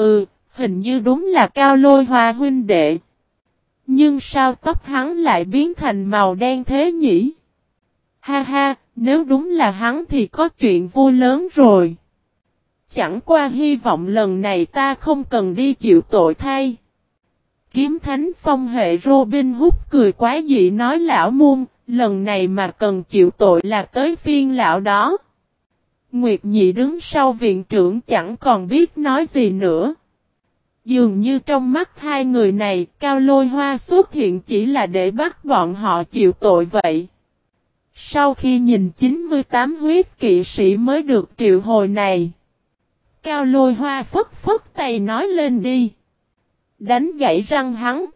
Ừ, hình như đúng là cao lôi hoa huynh đệ. Nhưng sao tóc hắn lại biến thành màu đen thế nhỉ? Ha ha, nếu đúng là hắn thì có chuyện vui lớn rồi. Chẳng qua hy vọng lần này ta không cần đi chịu tội thay. Kiếm thánh phong hệ Robin Hood cười quá dị nói lão muôn, lần này mà cần chịu tội là tới phiên lão đó. Nguyệt nhị đứng sau viện trưởng chẳng còn biết nói gì nữa. Dường như trong mắt hai người này, cao lôi hoa xuất hiện chỉ là để bắt bọn họ chịu tội vậy. Sau khi nhìn 98 huyết kỵ sĩ mới được triệu hồi này. Cao lôi hoa phất phất tay nói lên đi. Đánh gãy răng hắn.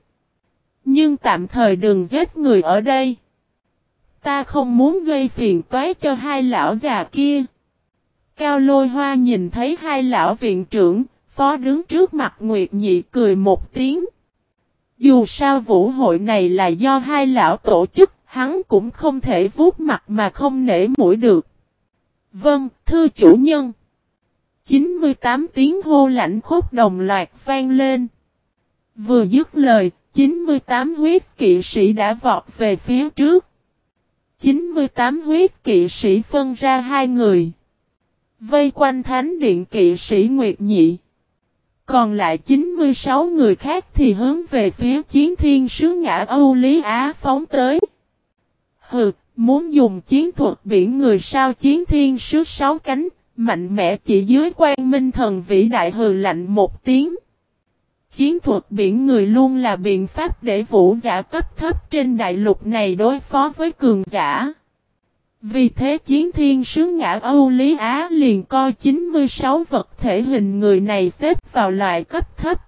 Nhưng tạm thời đừng giết người ở đây. Ta không muốn gây phiền toái cho hai lão già kia. Cao lôi hoa nhìn thấy hai lão viện trưởng, phó đứng trước mặt Nguyệt Nhị cười một tiếng. Dù sao vũ hội này là do hai lão tổ chức, hắn cũng không thể vuốt mặt mà không nể mũi được. Vâng, thưa chủ nhân. 98 tiếng hô lãnh khốc đồng loạt vang lên. Vừa dứt lời, 98 huyết kỵ sĩ đã vọt về phía trước. 98 huyết kỵ sĩ phân ra hai người. Vây quanh thánh điện kỵ sĩ Nguyệt Nhị. Còn lại 96 người khác thì hướng về phía chiến thiên sứ ngã Âu Lý Á phóng tới. Hừ, muốn dùng chiến thuật biển người sao chiến thiên sứ sáu cánh, mạnh mẽ chỉ dưới quan minh thần vĩ đại hừ lạnh một tiếng. Chiến thuật biển người luôn là biện pháp để vũ giả cấp thấp trên đại lục này đối phó với cường giả. Vì thế chiến thiên sứ ngã Âu Lý Á liền coi 96 vật thể hình người này xếp vào loại cấp thấp.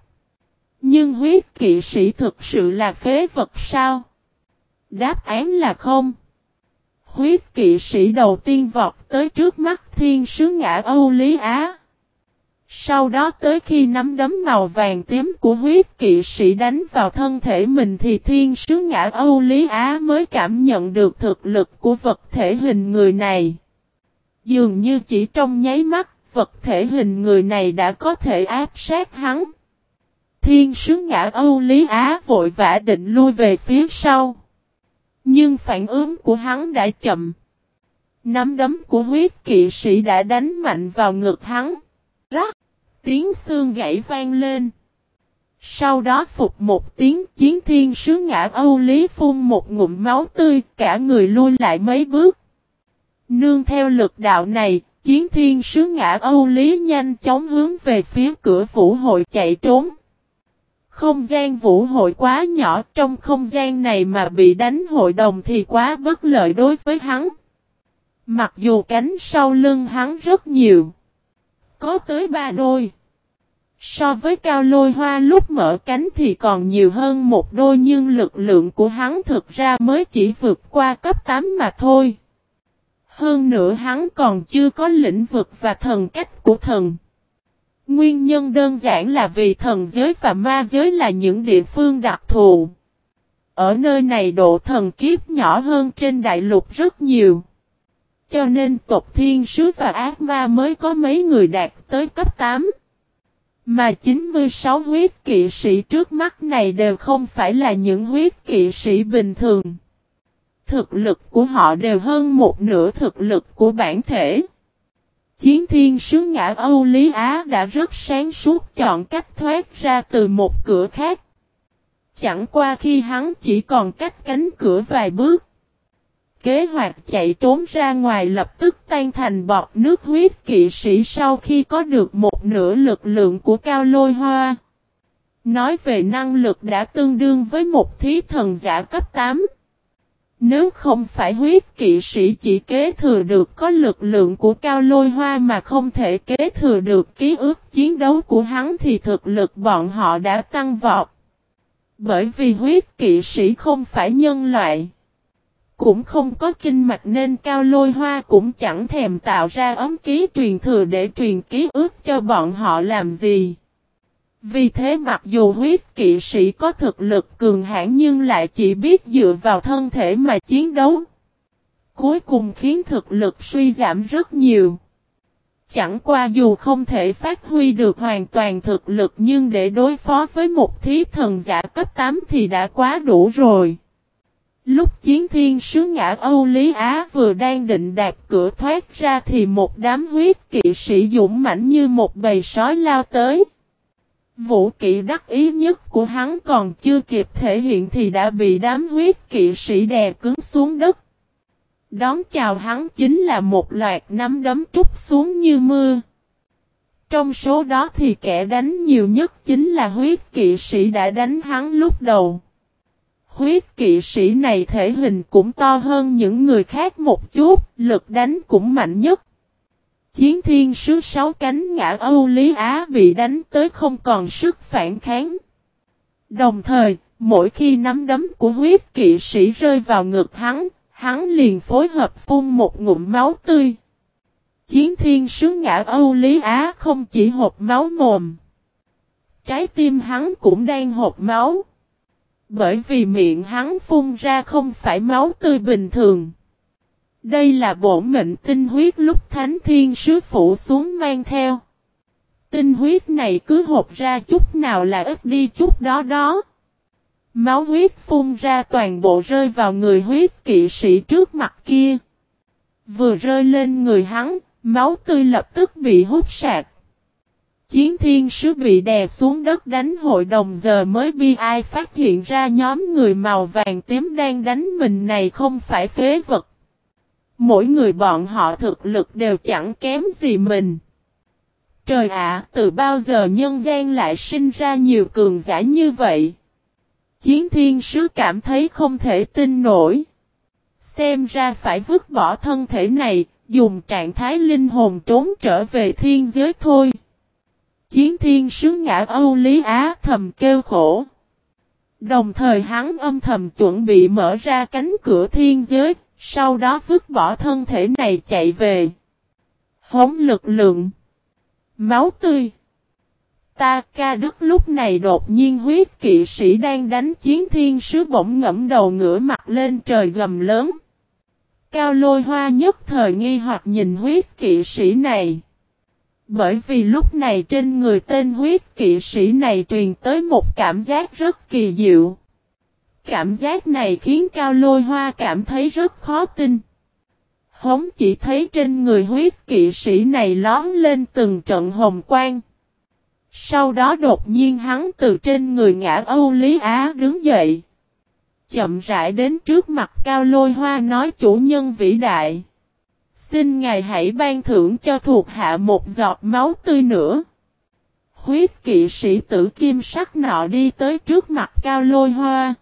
Nhưng huyết kỵ sĩ thực sự là phế vật sao? Đáp án là không. Huyết kỵ sĩ đầu tiên vọt tới trước mắt thiên sứ ngã Âu Lý Á. Sau đó tới khi nắm đấm màu vàng tím của huyết kỵ sĩ đánh vào thân thể mình thì thiên sứ ngã Âu Lý Á mới cảm nhận được thực lực của vật thể hình người này. Dường như chỉ trong nháy mắt, vật thể hình người này đã có thể áp sát hắn. Thiên sứ ngã Âu Lý Á vội vã định lui về phía sau. Nhưng phản ứng của hắn đã chậm. Nắm đấm của huyết kỵ sĩ đã đánh mạnh vào ngực hắn. Rắc! Tiếng xương gãy vang lên. Sau đó phục một tiếng chiến thiên sứ ngã Âu Lý phun một ngụm máu tươi, cả người lui lại mấy bước. Nương theo lực đạo này, chiến thiên sứ ngã Âu Lý nhanh chóng hướng về phía cửa vũ hội chạy trốn. Không gian vũ hội quá nhỏ trong không gian này mà bị đánh hội đồng thì quá bất lợi đối với hắn. Mặc dù cánh sau lưng hắn rất nhiều. Có tới ba đôi. So với cao lôi hoa lúc mở cánh thì còn nhiều hơn một đôi nhưng lực lượng của hắn thực ra mới chỉ vượt qua cấp 8 mà thôi. Hơn nữa hắn còn chưa có lĩnh vực và thần cách của thần. Nguyên nhân đơn giản là vì thần giới và ma giới là những địa phương đặc thù. Ở nơi này độ thần kiếp nhỏ hơn trên đại lục rất nhiều. Cho nên tộc thiên sứ và ác ma mới có mấy người đạt tới cấp 8. Mà 96 huyết kỵ sĩ trước mắt này đều không phải là những huyết kỵ sĩ bình thường. Thực lực của họ đều hơn một nửa thực lực của bản thể. Chiến thiên sứ ngã Âu Lý Á đã rất sáng suốt chọn cách thoát ra từ một cửa khác. Chẳng qua khi hắn chỉ còn cách cánh cửa vài bước. Kế hoạch chạy trốn ra ngoài lập tức tan thành bọt nước huyết kỵ sĩ sau khi có được một nửa lực lượng của cao lôi hoa. Nói về năng lực đã tương đương với một thí thần giả cấp 8. Nếu không phải huyết kỵ sĩ chỉ kế thừa được có lực lượng của cao lôi hoa mà không thể kế thừa được ký ức chiến đấu của hắn thì thực lực bọn họ đã tăng vọt. Bởi vì huyết kỵ sĩ không phải nhân loại. Cũng không có kinh mạch nên cao lôi hoa cũng chẳng thèm tạo ra ấm ký truyền thừa để truyền ký ức cho bọn họ làm gì. Vì thế mặc dù huyết kỵ sĩ có thực lực cường hãn nhưng lại chỉ biết dựa vào thân thể mà chiến đấu. Cuối cùng khiến thực lực suy giảm rất nhiều. Chẳng qua dù không thể phát huy được hoàn toàn thực lực nhưng để đối phó với một thí thần giả cấp 8 thì đã quá đủ rồi. Lúc chiến thiên sứ ngã Âu Lý Á vừa đang định đạp cửa thoát ra thì một đám huyết kỵ sĩ dũng mãnh như một bầy sói lao tới. Vũ kỵ đắc ý nhất của hắn còn chưa kịp thể hiện thì đã bị đám huyết kỵ sĩ đè cứng xuống đất. Đón chào hắn chính là một loạt nắm đấm trút xuống như mưa. Trong số đó thì kẻ đánh nhiều nhất chính là huyết kỵ sĩ đã đánh hắn lúc đầu. Huyết kỵ sĩ này thể hình cũng to hơn những người khác một chút, lực đánh cũng mạnh nhất. Chiến thiên sứ sáu cánh ngã Âu Lý Á bị đánh tới không còn sức phản kháng. Đồng thời, mỗi khi nắm đấm của huyết kỵ sĩ rơi vào ngực hắn, hắn liền phối hợp phun một ngụm máu tươi. Chiến thiên sứ ngã Âu Lý Á không chỉ hộp máu mồm. Trái tim hắn cũng đang hộp máu. Bởi vì miệng hắn phun ra không phải máu tươi bình thường. Đây là bổn mệnh tinh huyết lúc thánh thiên sứ phụ xuống mang theo. Tinh huyết này cứ hộp ra chút nào là ít đi chút đó đó. Máu huyết phun ra toàn bộ rơi vào người huyết kỵ sĩ trước mặt kia. Vừa rơi lên người hắn, máu tươi lập tức bị hút sạc. Chiến thiên sứ bị đè xuống đất đánh hội đồng giờ mới bi ai phát hiện ra nhóm người màu vàng tím đang đánh mình này không phải phế vật. Mỗi người bọn họ thực lực đều chẳng kém gì mình. Trời ạ, từ bao giờ nhân gian lại sinh ra nhiều cường giả như vậy? Chiến thiên sứ cảm thấy không thể tin nổi. Xem ra phải vứt bỏ thân thể này, dùng trạng thái linh hồn trốn trở về thiên giới thôi. Chiến thiên sứ ngã Âu Lý Á thầm kêu khổ. Đồng thời hắn âm thầm chuẩn bị mở ra cánh cửa thiên giới, sau đó vứt bỏ thân thể này chạy về. Hống lực lượng. Máu tươi. Ta ca đức lúc này đột nhiên huyết kỵ sĩ đang đánh chiến thiên sứ bỗng ngẫm đầu ngửa mặt lên trời gầm lớn. Cao lôi hoa nhất thời nghi hoặc nhìn huyết kỵ sĩ này. Bởi vì lúc này trên người tên huyết kỵ sĩ này truyền tới một cảm giác rất kỳ diệu. Cảm giác này khiến Cao Lôi Hoa cảm thấy rất khó tin. Hống chỉ thấy trên người huyết kỵ sĩ này lón lên từng trận hồng quang. Sau đó đột nhiên hắn từ trên người ngã Âu Lý Á đứng dậy. Chậm rãi đến trước mặt Cao Lôi Hoa nói, chủ nhân vĩ đại. Xin ngài hãy ban thưởng cho thuộc hạ một giọt máu tươi nữa. Huyết kỵ sĩ tử kim sắc nọ đi tới trước mặt Cao Lôi Hoa.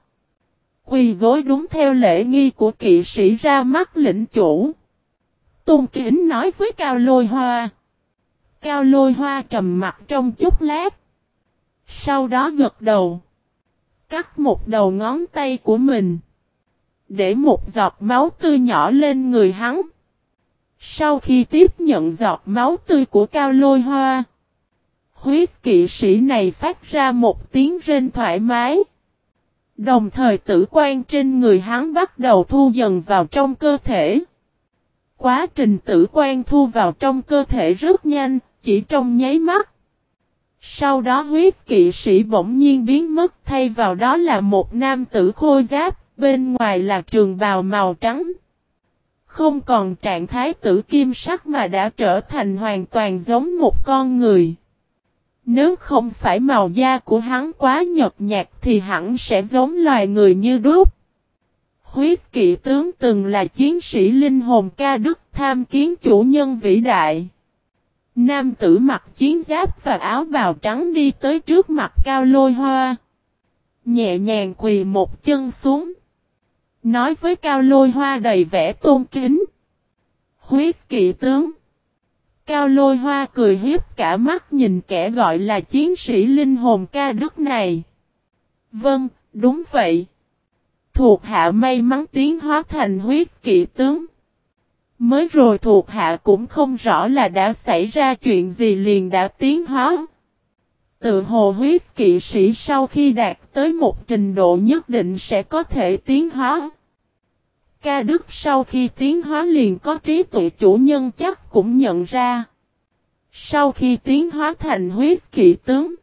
Quỳ gối đúng theo lễ nghi của kỵ sĩ ra mắt lĩnh chủ. Tôn kính nói với Cao Lôi Hoa. Cao Lôi Hoa trầm mặt trong chút lát. Sau đó gật đầu. Cắt một đầu ngón tay của mình. Để một giọt máu tươi nhỏ lên người hắn. Sau khi tiếp nhận giọt máu tươi của Cao Lôi Hoa. Huyết kỵ sĩ này phát ra một tiếng rên thoải mái. Đồng thời tử quan trên người hắn bắt đầu thu dần vào trong cơ thể. Quá trình tử quan thu vào trong cơ thể rất nhanh, chỉ trong nháy mắt. Sau đó huyết kỵ sĩ bỗng nhiên biến mất thay vào đó là một nam tử khôi giáp, bên ngoài là trường bào màu trắng. Không còn trạng thái tử kim sắc mà đã trở thành hoàn toàn giống một con người. Nếu không phải màu da của hắn quá nhợt nhạt thì hẳn sẽ giống loài người như đúc. Huyết kỵ tướng từng là chiến sĩ linh hồn ca đức tham kiến chủ nhân vĩ đại. Nam tử mặc chiến giáp và áo bào trắng đi tới trước mặt cao lôi hoa. Nhẹ nhàng quỳ một chân xuống. Nói với cao lôi hoa đầy vẻ tôn kính. Huyết kỵ tướng. Cao lôi hoa cười hiếp cả mắt nhìn kẻ gọi là chiến sĩ linh hồn ca đức này. Vâng, đúng vậy. Thuộc hạ may mắn tiến hóa thành huyết kỵ tướng. Mới rồi thuộc hạ cũng không rõ là đã xảy ra chuyện gì liền đã tiến hóa. Tự hồ huyết kỵ sĩ sau khi đạt tới một trình độ nhất định sẽ có thể tiến hóa. Ca Đức sau khi tiến hóa liền có trí tuệ chủ nhân chắc cũng nhận ra. Sau khi tiến hóa thành huyết kỵ tướng,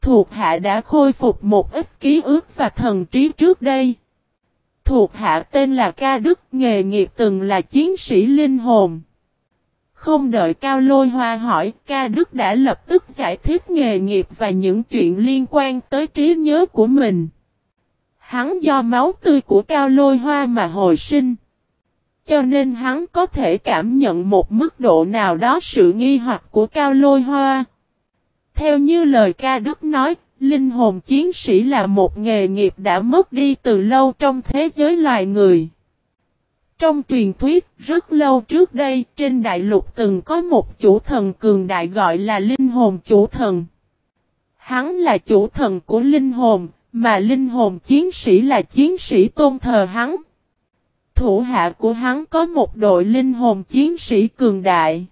thuộc hạ đã khôi phục một ít ký ức và thần trí trước đây. Thuộc hạ tên là Ca Đức, nghề nghiệp từng là chiến sĩ linh hồn. Không đợi Cao Lôi Hoa hỏi, Ca Đức đã lập tức giải thích nghề nghiệp và những chuyện liên quan tới trí nhớ của mình. Hắn do máu tươi của Cao Lôi Hoa mà hồi sinh. Cho nên hắn có thể cảm nhận một mức độ nào đó sự nghi hoặc của Cao Lôi Hoa. Theo như lời ca Đức nói, linh hồn chiến sĩ là một nghề nghiệp đã mất đi từ lâu trong thế giới loài người. Trong truyền thuyết, rất lâu trước đây, trên đại lục từng có một chủ thần cường đại gọi là linh hồn chủ thần. Hắn là chủ thần của linh hồn, mà linh hồn chiến sĩ là chiến sĩ tôn thờ hắn. Thủ hạ của hắn có một đội linh hồn chiến sĩ cường đại.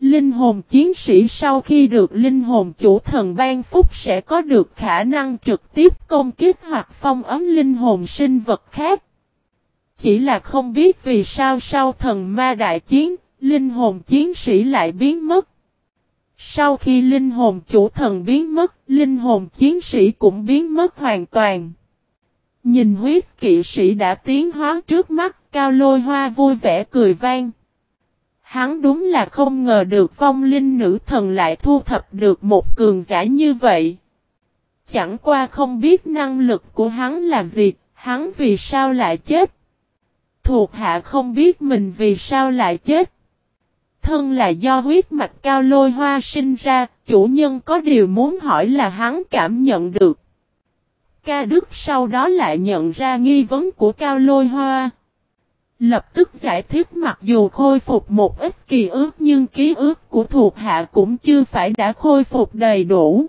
Linh hồn chiến sĩ sau khi được linh hồn chủ thần ban phúc sẽ có được khả năng trực tiếp công kích hoặc phong ấm linh hồn sinh vật khác. Chỉ là không biết vì sao sau thần ma đại chiến, linh hồn chiến sĩ lại biến mất. Sau khi linh hồn chủ thần biến mất, linh hồn chiến sĩ cũng biến mất hoàn toàn. Nhìn huyết kỵ sĩ đã tiến hóa trước mắt, cao lôi hoa vui vẻ cười vang. Hắn đúng là không ngờ được vong linh nữ thần lại thu thập được một cường giả như vậy. Chẳng qua không biết năng lực của hắn là gì, hắn vì sao lại chết. Thuộc hạ không biết mình vì sao lại chết. Thân là do huyết mạch cao lôi hoa sinh ra, chủ nhân có điều muốn hỏi là hắn cảm nhận được. Ca Đức sau đó lại nhận ra nghi vấn của cao lôi hoa. Lập tức giải thích mặc dù khôi phục một ít kỳ ước nhưng ký ức của thuộc hạ cũng chưa phải đã khôi phục đầy đủ.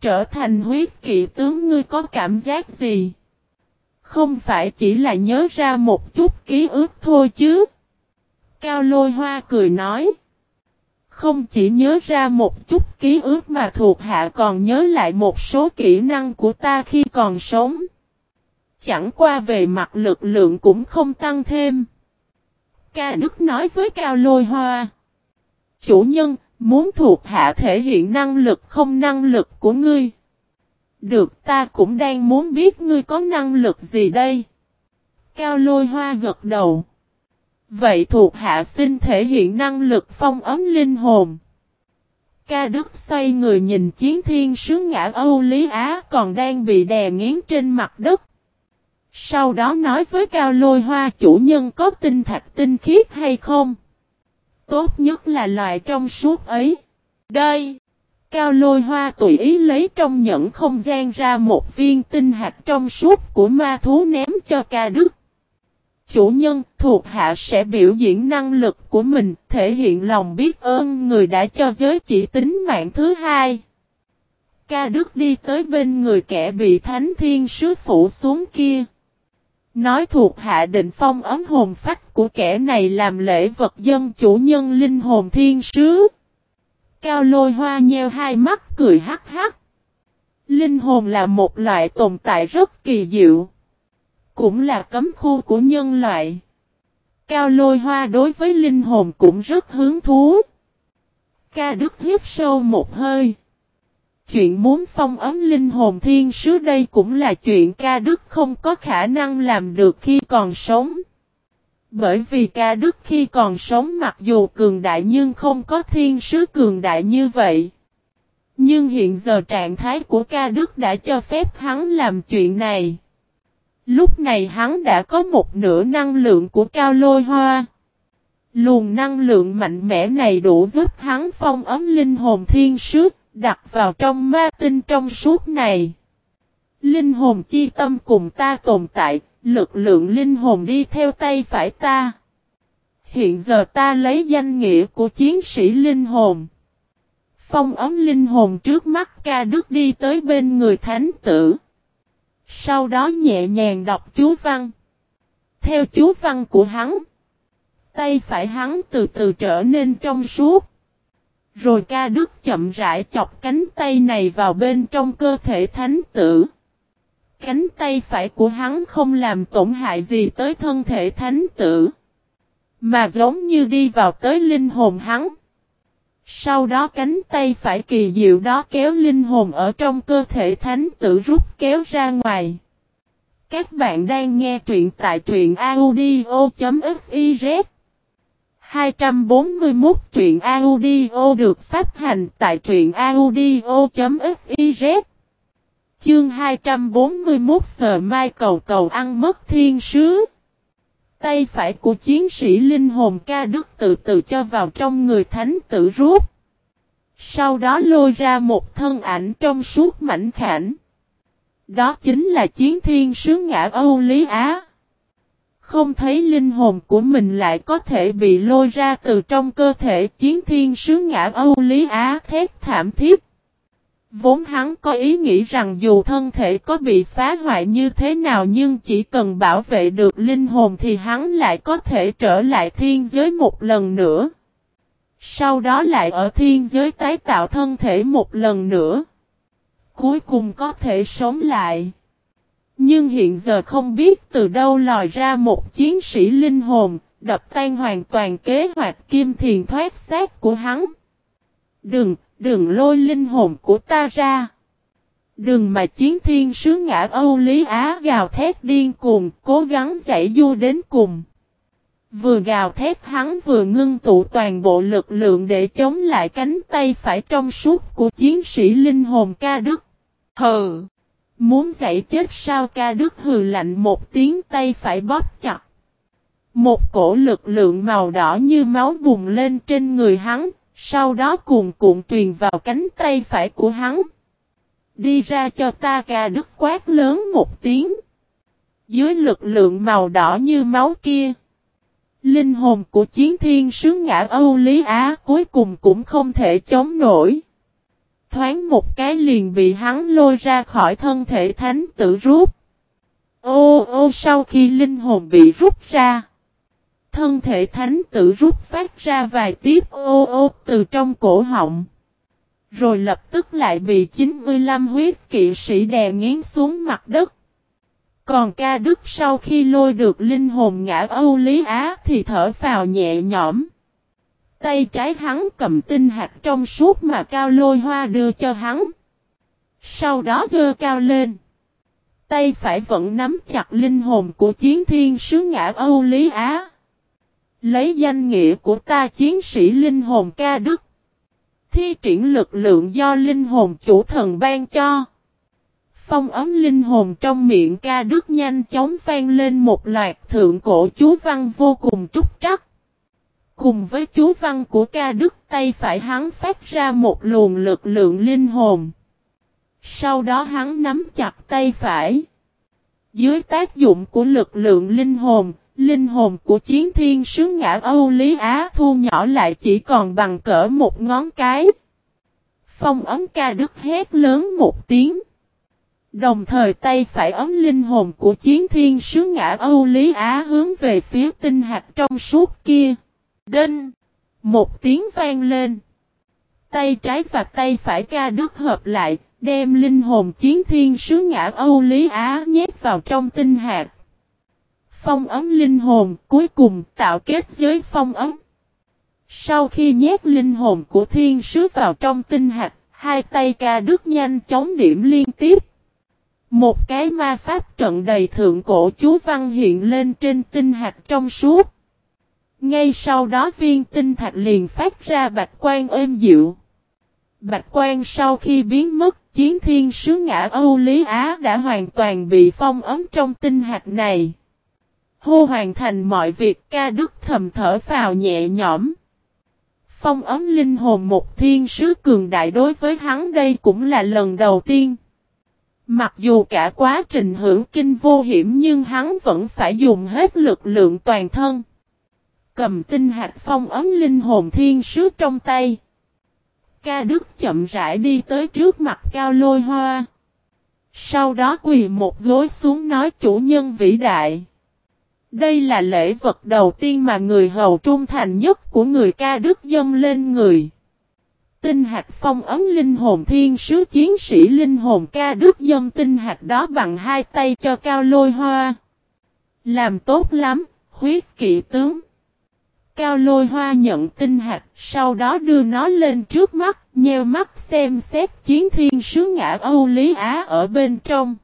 Trở thành huyết kỵ tướng ngươi có cảm giác gì? Không phải chỉ là nhớ ra một chút ký ức thôi chứ. Cao lôi hoa cười nói. Không chỉ nhớ ra một chút ký ức mà thuộc hạ còn nhớ lại một số kỹ năng của ta khi còn sống. Chẳng qua về mặt lực lượng cũng không tăng thêm. Ca Đức nói với Cao Lôi Hoa. Chủ nhân, muốn thuộc hạ thể hiện năng lực không năng lực của ngươi. Được, ta cũng đang muốn biết ngươi có năng lực gì đây. Cao Lôi Hoa gật đầu. Vậy thuộc hạ xin thể hiện năng lực phong ấm linh hồn. Ca Đức xoay người nhìn chiến thiên sứ ngã Âu Lý Á còn đang bị đè nghiến trên mặt đất. Sau đó nói với Cao Lôi Hoa, chủ nhân có tinh thạch, tinh khiết hay không? Tốt nhất là loại trong suốt ấy. Đây! Cao Lôi Hoa tùy ý lấy trong nhẫn không gian ra một viên tinh hạt trong suốt của ma thú ném cho ca đức. Chủ nhân thuộc hạ sẽ biểu diễn năng lực của mình, thể hiện lòng biết ơn người đã cho giới chỉ tính mạng thứ hai. Ca Đức đi tới bên người kẻ bị thánh thiên sứ phủ xuống kia. Nói thuộc hạ định phong ấm hồn phách của kẻ này làm lễ vật dân chủ nhân linh hồn thiên sứ. Cao lôi hoa nheo hai mắt cười hắc hắc. Linh hồn là một loại tồn tại rất kỳ diệu. Cũng là cấm khu của nhân loại. Cao lôi hoa đối với linh hồn cũng rất hứng thú. Ca Đức hít sâu một hơi. Chuyện muốn phong ấm linh hồn thiên sứ đây cũng là chuyện ca đức không có khả năng làm được khi còn sống. Bởi vì ca đức khi còn sống mặc dù cường đại nhưng không có thiên sứ cường đại như vậy. Nhưng hiện giờ trạng thái của ca đức đã cho phép hắn làm chuyện này. Lúc này hắn đã có một nửa năng lượng của cao lôi hoa. Luồng năng lượng mạnh mẽ này đủ giúp hắn phong ấm linh hồn thiên sứ, đặt vào trong ma tinh trong suốt này. Linh hồn chi tâm cùng ta tồn tại, lực lượng linh hồn đi theo tay phải ta. Hiện giờ ta lấy danh nghĩa của chiến sĩ linh hồn. Phong ấm linh hồn trước mắt ca đức đi tới bên người thánh tử. Sau đó nhẹ nhàng đọc chú văn. Theo chú văn của hắn. Tay phải hắn từ từ trở nên trong suốt. Rồi ca đức chậm rãi chọc cánh tay này vào bên trong cơ thể thánh tử. Cánh tay phải của hắn không làm tổn hại gì tới thân thể thánh tử. Mà giống như đi vào tới linh hồn hắn. Sau đó cánh tay phải kỳ diệu đó kéo linh hồn ở trong cơ thể thánh tử rút kéo ra ngoài. Các bạn đang nghe truyện tại truyện audio.fiz 241 truyện audio được phát hành tại truyện audio.fiz Chương 241 sờ mai cầu cầu ăn mất thiên sứ Tay phải của chiến sĩ linh hồn ca đức từ từ cho vào trong người thánh tử rút. Sau đó lôi ra một thân ảnh trong suốt mảnh khảnh. Đó chính là chiến thiên sứ ngã Âu Lý Á. Không thấy linh hồn của mình lại có thể bị lôi ra từ trong cơ thể chiến thiên sứ ngã Âu Lý Á, thét thảm thiết. Vốn hắn có ý nghĩ rằng dù thân thể có bị phá hoại như thế nào nhưng chỉ cần bảo vệ được linh hồn thì hắn lại có thể trở lại thiên giới một lần nữa. Sau đó lại ở thiên giới tái tạo thân thể một lần nữa. Cuối cùng có thể sống lại. Nhưng hiện giờ không biết từ đâu lòi ra một chiến sĩ linh hồn, đập tan hoàn toàn kế hoạch kim thiền thoát xác của hắn. Đừng, đừng lôi linh hồn của ta ra. Đừng mà chiến thiên sứ ngã Âu Lý Á gào thét điên cuồng, cố gắng giải du đến cùng. Vừa gào thét hắn vừa ngưng tụ toàn bộ lực lượng để chống lại cánh tay phải trong suốt của chiến sĩ linh hồn ca đức. Hừ! Muốn giải chết sao ca đức hừ lạnh một tiếng tay phải bóp chặt. Một cổ lực lượng màu đỏ như máu bùng lên trên người hắn, sau đó cuồn cuộn truyền vào cánh tay phải của hắn. Đi ra cho ta ca đức quát lớn một tiếng. Dưới lực lượng màu đỏ như máu kia. Linh hồn của chiến thiên sứ ngã Âu Lý Á cuối cùng cũng không thể chống nổi. Thoáng một cái liền bị hắn lôi ra khỏi thân thể thánh tử rút. Ô ô, sau khi linh hồn bị rút ra. Thân thể thánh tử rút phát ra vài tiếp ô ô từ trong cổ họng. Rồi lập tức lại bị 95 huyết kỵ sĩ đè nghiến xuống mặt đất. Còn ca đức sau khi lôi được linh hồn ngã Âu Lý Á thì thở phào nhẹ nhõm. Tay trái hắn cầm tinh hạt trong suốt mà cao lôi hoa đưa cho hắn. Sau đó dơ cao lên. Tay phải vẫn nắm chặt linh hồn của chiến thiên sứ ngã Âu Lý Á. Lấy danh nghĩa của ta chiến sĩ linh hồn ca đức. Thi triển lực lượng do linh hồn chủ thần ban cho. Phong ấm linh hồn trong miệng ca đức nhanh chóng vang lên một loạt thượng cổ chú văn vô cùng trúc trắc. Cùng với chú văn của ca đức tay phải hắn phát ra một luồng lực lượng linh hồn. Sau đó hắn nắm chặt tay phải. Dưới tác dụng của lực lượng linh hồn, linh hồn của chiến thiên sứ ngã Âu Lý Á thu nhỏ lại chỉ còn bằng cỡ một ngón cái. Phong ấm ca đức hét lớn một tiếng. Đồng thời tay phải ấm linh hồn của chiến thiên sứ ngã Âu Lý Á hướng về phía tinh hạt trong suốt kia. Đinh! Một tiếng vang lên. Tay trái và tay phải ca đức hợp lại, đem linh hồn chiến thiên sứ ngã Âu Lý Á nhét vào trong tinh hạt. Phong ấm linh hồn cuối cùng tạo kết giới phong ấm. Sau khi nhét linh hồn của thiên sứ vào trong tinh hạt, hai tay ca đứt nhanh chóng điểm liên tiếp. Một cái ma pháp trận đầy thượng cổ chú văn hiện lên trên tinh hạt trong suốt. Ngay sau đó viên tinh thạch liền phát ra bạch quan êm dịu. Bạch quan sau khi biến mất, chiến thiên sứ ngã Âu Lý Á đã hoàn toàn bị phong ấm trong tinh hạt này. Hô hoàn thành mọi việc, ca đức thầm thở phào nhẹ nhõm. Phong ấm linh hồn một thiên sứ cường đại đối với hắn đây cũng là lần đầu tiên. Mặc dù cả quá trình hưởng kinh vô hiểm nhưng hắn vẫn phải dùng hết lực lượng toàn thân. Cầm tinh hạt phong ấm linh hồn thiên sứ trong tay. Ca Đức chậm rãi đi tới trước mặt cao lôi hoa. Sau đó quỳ một gối xuống nói chủ nhân vĩ đại. Đây là lễ vật đầu tiên mà người hầu trung thành nhất của người ca đức dâng lên người. Tinh hạt phong ấm linh hồn thiên sứ chiến sĩ linh hồn ca đức dâng tinh hạt đó bằng hai tay cho cao lôi hoa. Làm tốt lắm, huyết kỵ tướng. Cao lôi hoa nhận tinh hạt, sau đó đưa nó lên trước mắt, nheo mắt xem xét chiến thiên sứ ngã Âu Lý Á ở bên trong.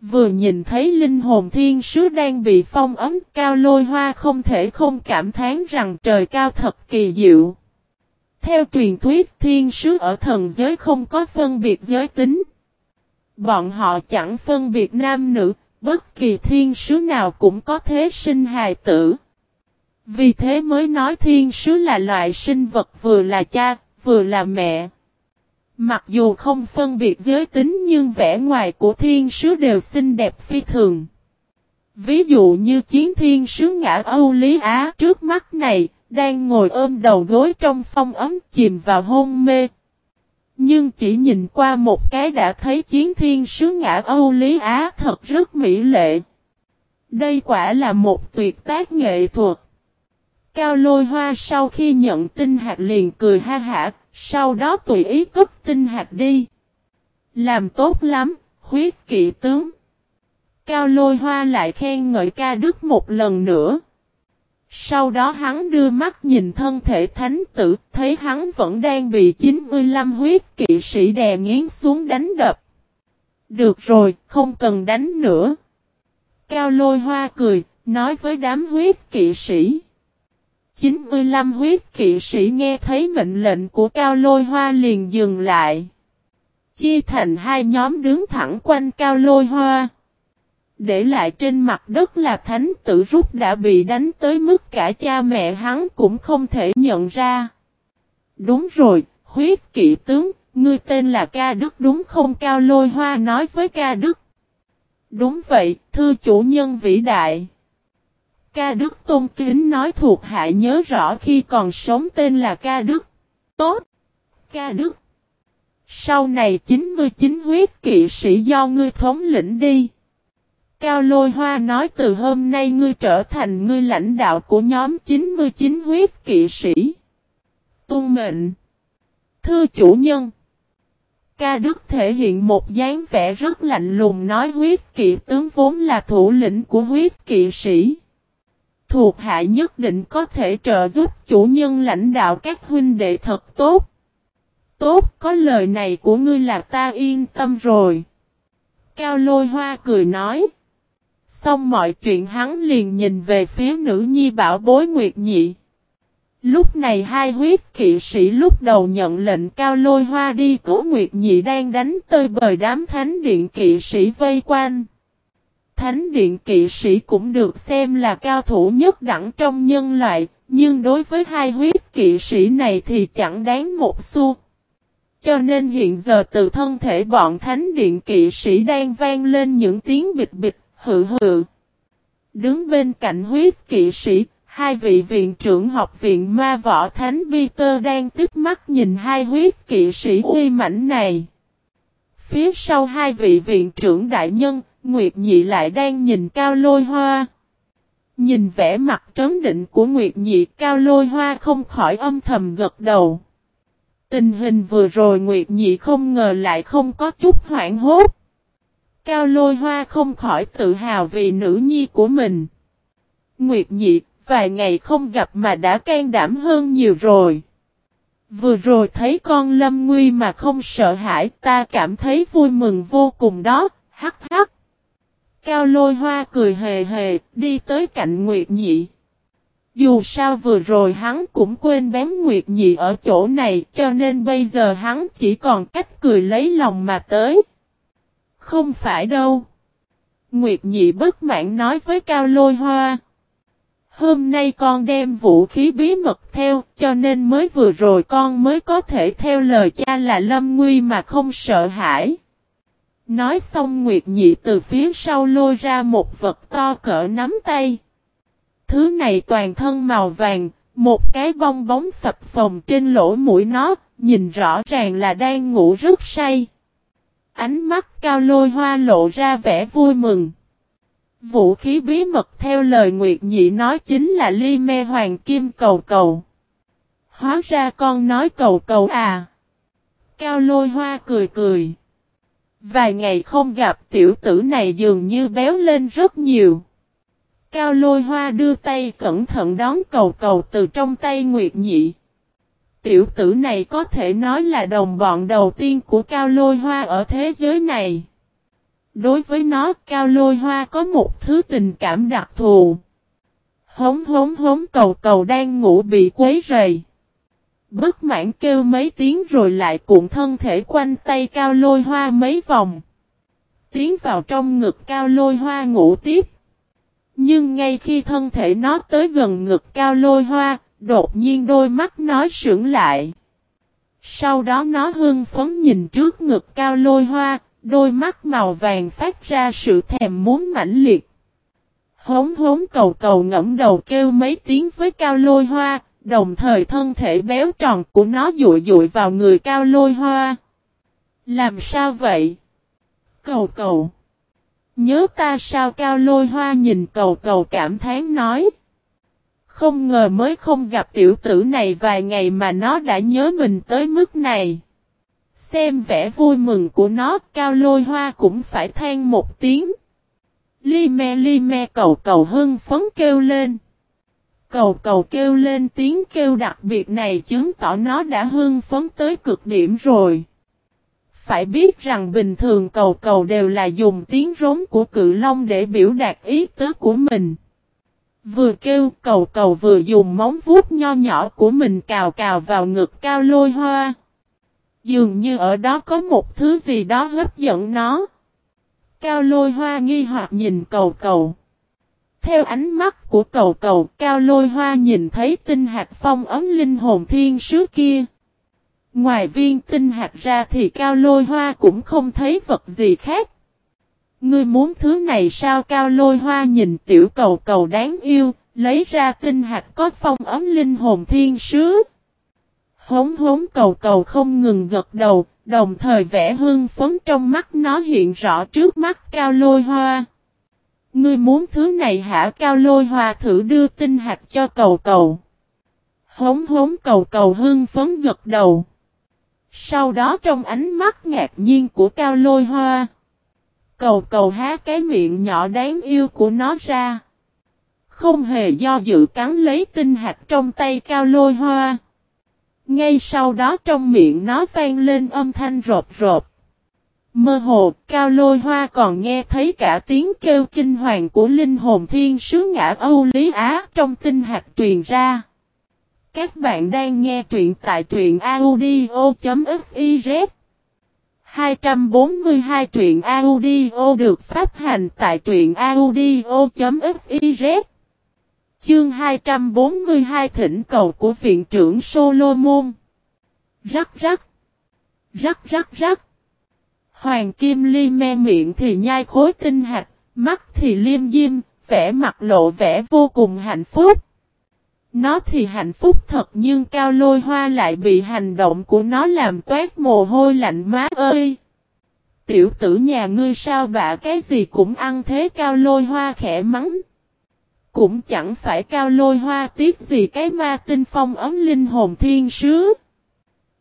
Vừa nhìn thấy linh hồn thiên sứ đang bị phong ấm, cao lôi hoa không thể không cảm thán rằng trời cao thật kỳ diệu. Theo truyền thuyết thiên sứ ở thần giới không có phân biệt giới tính. Bọn họ chẳng phân biệt nam nữ, bất kỳ thiên sứ nào cũng có thế sinh hài tử. Vì thế mới nói thiên sứ là loại sinh vật vừa là cha, vừa là mẹ. Mặc dù không phân biệt giới tính nhưng vẻ ngoài của thiên sứ đều xinh đẹp phi thường. Ví dụ như chiến thiên sứ ngã Âu Lý Á trước mắt này, đang ngồi ôm đầu gối trong phong ấm chìm vào hôn mê. Nhưng chỉ nhìn qua một cái đã thấy chiến thiên sứ ngã Âu Lý Á thật rất mỹ lệ. Đây quả là một tuyệt tác nghệ thuật. Cao lôi hoa sau khi nhận tinh hạt liền cười ha hả, sau đó tùy ý cất tinh hạt đi. Làm tốt lắm, huyết kỵ tướng. Cao lôi hoa lại khen ngợi ca đức một lần nữa. Sau đó hắn đưa mắt nhìn thân thể thánh tử, thấy hắn vẫn đang bị 95 huyết kỵ sĩ đè nghiến xuống đánh đập. Được rồi, không cần đánh nữa. Cao lôi hoa cười, nói với đám huyết kỵ sĩ. 95 huyết kỵ sĩ nghe thấy mệnh lệnh của Cao Lôi Hoa liền dừng lại. Chia thành hai nhóm đứng thẳng quanh Cao Lôi Hoa. Để lại trên mặt đất là thánh tử rút đã bị đánh tới mức cả cha mẹ hắn cũng không thể nhận ra. Đúng rồi, huyết kỵ tướng, ngươi tên là Ca Đức đúng không Cao Lôi Hoa nói với Ca Đức. Đúng vậy, thưa chủ nhân vĩ đại. Ca Đức Tôn Kính nói thuộc hạ nhớ rõ khi còn sống tên là Ca Đức. Tốt! Ca Đức! Sau này 99 huyết kỵ sĩ do ngươi thống lĩnh đi. Cao Lôi Hoa nói từ hôm nay ngươi trở thành ngươi lãnh đạo của nhóm 99 huyết kỵ sĩ. Tôn mệnh! Thưa chủ nhân! Ca Đức thể hiện một dáng vẻ rất lạnh lùng nói huyết kỵ tướng vốn là thủ lĩnh của huyết kỵ sĩ thuộc hạ nhất định có thể trợ giúp chủ nhân lãnh đạo các huynh đệ thật tốt. Tốt, có lời này của ngươi là ta yên tâm rồi. Cao lôi hoa cười nói. Xong mọi chuyện hắn liền nhìn về phía nữ nhi bảo bối Nguyệt Nhị. Lúc này hai huyết kỵ sĩ lúc đầu nhận lệnh cao lôi hoa đi cứu Nguyệt Nhị đang đánh tơi bời đám thánh điện kỵ sĩ vây quanh. Thánh điện kỵ sĩ cũng được xem là cao thủ nhất đẳng trong nhân loại, nhưng đối với hai huyết kỵ sĩ này thì chẳng đáng một xu. Cho nên hiện giờ từ thân thể bọn thánh điện kỵ sĩ đang vang lên những tiếng bịch bịch, hự hự. Đứng bên cạnh huyết kỵ sĩ, hai vị viện trưởng học viện ma võ thánh Peter đang tức mắt nhìn hai huyết kỵ sĩ uy mãnh này. Phía sau hai vị viện trưởng đại nhân, Nguyệt Nhị lại đang nhìn Cao Lôi Hoa. Nhìn vẻ mặt trấn định của Nguyệt Nhị Cao Lôi Hoa không khỏi âm thầm gật đầu. Tình hình vừa rồi Nguyệt Nhị không ngờ lại không có chút hoảng hốt. Cao Lôi Hoa không khỏi tự hào vì nữ nhi của mình. Nguyệt Nhị, vài ngày không gặp mà đã can đảm hơn nhiều rồi. Vừa rồi thấy con lâm nguy mà không sợ hãi ta cảm thấy vui mừng vô cùng đó, hắc hắc. Cao lôi hoa cười hề hề, đi tới cạnh Nguyệt Nhị. Dù sao vừa rồi hắn cũng quên bém Nguyệt Nhị ở chỗ này cho nên bây giờ hắn chỉ còn cách cười lấy lòng mà tới. Không phải đâu. Nguyệt Nhị bất mãn nói với Cao lôi hoa. Hôm nay con đem vũ khí bí mật theo cho nên mới vừa rồi con mới có thể theo lời cha là lâm nguy mà không sợ hãi. Nói xong Nguyệt Nhị từ phía sau lôi ra một vật to cỡ nắm tay. Thứ này toàn thân màu vàng, một cái bong bóng phập phồng trên lỗ mũi nó, nhìn rõ ràng là đang ngủ rất say. Ánh mắt cao lôi hoa lộ ra vẻ vui mừng. Vũ khí bí mật theo lời Nguyệt Nhị nói chính là ly me hoàng kim cầu cầu. Hóa ra con nói cầu cầu à. Cao lôi hoa cười cười. Vài ngày không gặp, tiểu tử này dường như béo lên rất nhiều. Cao lôi hoa đưa tay cẩn thận đón cầu cầu từ trong tay Nguyệt Nhị. Tiểu tử này có thể nói là đồng bọn đầu tiên của Cao lôi hoa ở thế giới này. Đối với nó, Cao lôi hoa có một thứ tình cảm đặc thù. Hống hống hống, cầu cầu đang ngủ bị quấy rầy. Bất mãn kêu mấy tiếng rồi lại cuộn thân thể quanh tay cao lôi hoa mấy vòng. Tiến vào trong ngực cao lôi hoa ngủ tiếp. Nhưng ngay khi thân thể nó tới gần ngực cao lôi hoa, đột nhiên đôi mắt nó sững lại. Sau đó nó hưng phấn nhìn trước ngực cao lôi hoa, đôi mắt màu vàng phát ra sự thèm muốn mãnh liệt. Hống hống cầu cầu ngẫm đầu kêu mấy tiếng với cao lôi hoa, đồng thời thân thể béo tròn của nó dụi dụi vào người cao lôi hoa. Làm sao vậy? Cầu cầu. Nhớ ta sao cao lôi hoa nhìn cầu cầu cảm thán nói. Không ngờ mới không gặp tiểu tử này vài ngày mà nó đã nhớ mình tới mức này. Xem vẻ vui mừng của nó, cao lôi hoa cũng phải than một tiếng. Li me li me, cầu cầu hưng phấn kêu lên. Cầu cầu kêu lên tiếng kêu đặc biệt này chứng tỏ nó đã hưng phấn tới cực điểm rồi. Phải biết rằng bình thường cầu cầu đều là dùng tiếng rống của cự long để biểu đạt ý tứ của mình. Vừa kêu, cầu cầu vừa dùng móng vuốt nho nhỏ của mình cào cào vào ngực cao lôi hoa. Dường như ở đó có một thứ gì đó hấp dẫn nó. Cao lôi hoa nghi hoặc nhìn cầu cầu. Theo ánh mắt của cầu cầu, cao lôi hoa nhìn thấy tinh hạt phong ấm linh hồn thiên sứ kia. Ngoài viên tinh hạt ra thì cao lôi hoa cũng không thấy vật gì khác. Ngươi muốn thứ này sao cao lôi hoa nhìn tiểu cầu cầu đáng yêu, lấy ra tinh hạt có phong ấm linh hồn thiên sứ. Hống hống cầu cầu không ngừng gật đầu, đồng thời vẽ hương phấn trong mắt nó hiện rõ trước mắt cao lôi hoa. Ngươi muốn thứ này hả cao lôi hoa thử đưa tinh hạt cho cầu cầu. Hống hống cầu cầu hưng phấn gật đầu. Sau đó trong ánh mắt ngạc nhiên của cao lôi hoa. Cầu cầu há cái miệng nhỏ đáng yêu của nó ra. Không hề do dự cắn lấy tinh hạt trong tay cao lôi hoa. Ngay sau đó trong miệng nó vang lên âm thanh rộp rộp. Mơ hồ, cao lôi hoa còn nghe thấy cả tiếng kêu kinh hoàng của linh hồn thiên sứ ngã Âu Lý Á trong tinh hạt truyền ra. Các bạn đang nghe truyện tại truyện audio.fiz 242 truyện audio được phát hành tại truyện audio.fiz Chương 242 thỉnh cầu của viện trưởng Solomon. Rắc rắc. Rắc rắc rắc. Hoàng Kim Ly me miệng thì nhai khối tinh hạt, mắt thì liêm diêm, vẻ mặt lộ vẻ vô cùng hạnh phúc. Nó thì hạnh phúc thật nhưng cao lôi hoa lại bị hành động của nó làm toát mồ hôi lạnh má ơi. Tiểu tử nhà ngươi sao bạ cái gì cũng ăn thế cao lôi hoa khẽ mắng. Cũng chẳng phải cao lôi hoa tiếc gì cái ma tinh phong ấm linh hồn thiên sứ.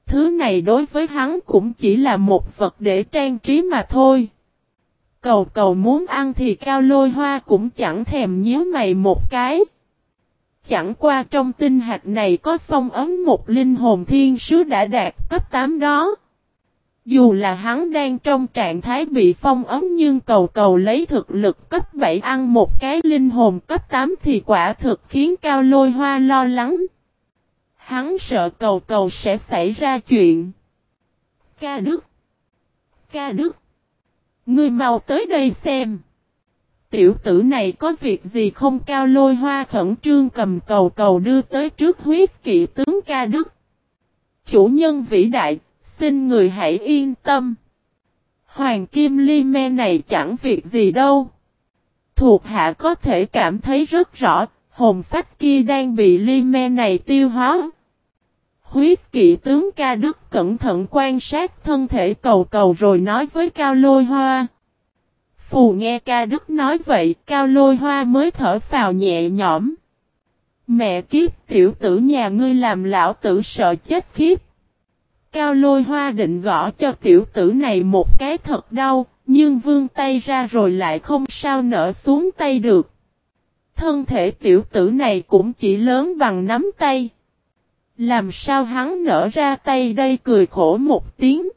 Thứ này đối với hắn cũng chỉ là một vật để trang trí mà thôi. Cầu cầu muốn ăn thì cao lôi hoa cũng chẳng thèm nhíu mày một cái. Chẳng qua trong tinh hạt này có phong ấm một linh hồn thiên sứ đã đạt cấp 8 đó. Dù là hắn đang trong trạng thái bị phong ấm nhưng cầu cầu lấy thực lực cấp 7 ăn một cái linh hồn cấp 8 thì quả thực khiến cao lôi hoa lo lắng. Hắn sợ cầu cầu sẽ xảy ra chuyện. Ca Đức. Ca Đức. Ngươi mau tới đây xem. Tiểu tử này có việc gì không cao lôi hoa khẩn trương cầm cầu cầu đưa tới trước huyết kỵ tướng ca Đức. Chủ nhân vĩ đại, xin người hãy yên tâm. Hoàng Kim Ly Me này chẳng việc gì đâu. Thuộc hạ có thể cảm thấy rất rõ, hồn phách kia đang bị Ly Me này tiêu hóa. Huyết kỵ tướng ca Đức cẩn thận quan sát thân thể cầu cầu rồi nói với Cao Lôi Hoa. Phù nghe ca Đức nói vậy, Cao Lôi Hoa mới thở phào nhẹ nhõm. Mẹ kiếp tiểu tử nhà ngươi làm lão tử sợ chết khiếp. Cao Lôi Hoa định gõ cho tiểu tử này một cái thật đau, nhưng vương tay ra rồi lại không sao nở xuống tay được. thân thể tiểu tử này cũng chỉ lớn bằng nắm tay. Làm sao hắn nở ra tay đây cười khổ một tiếng.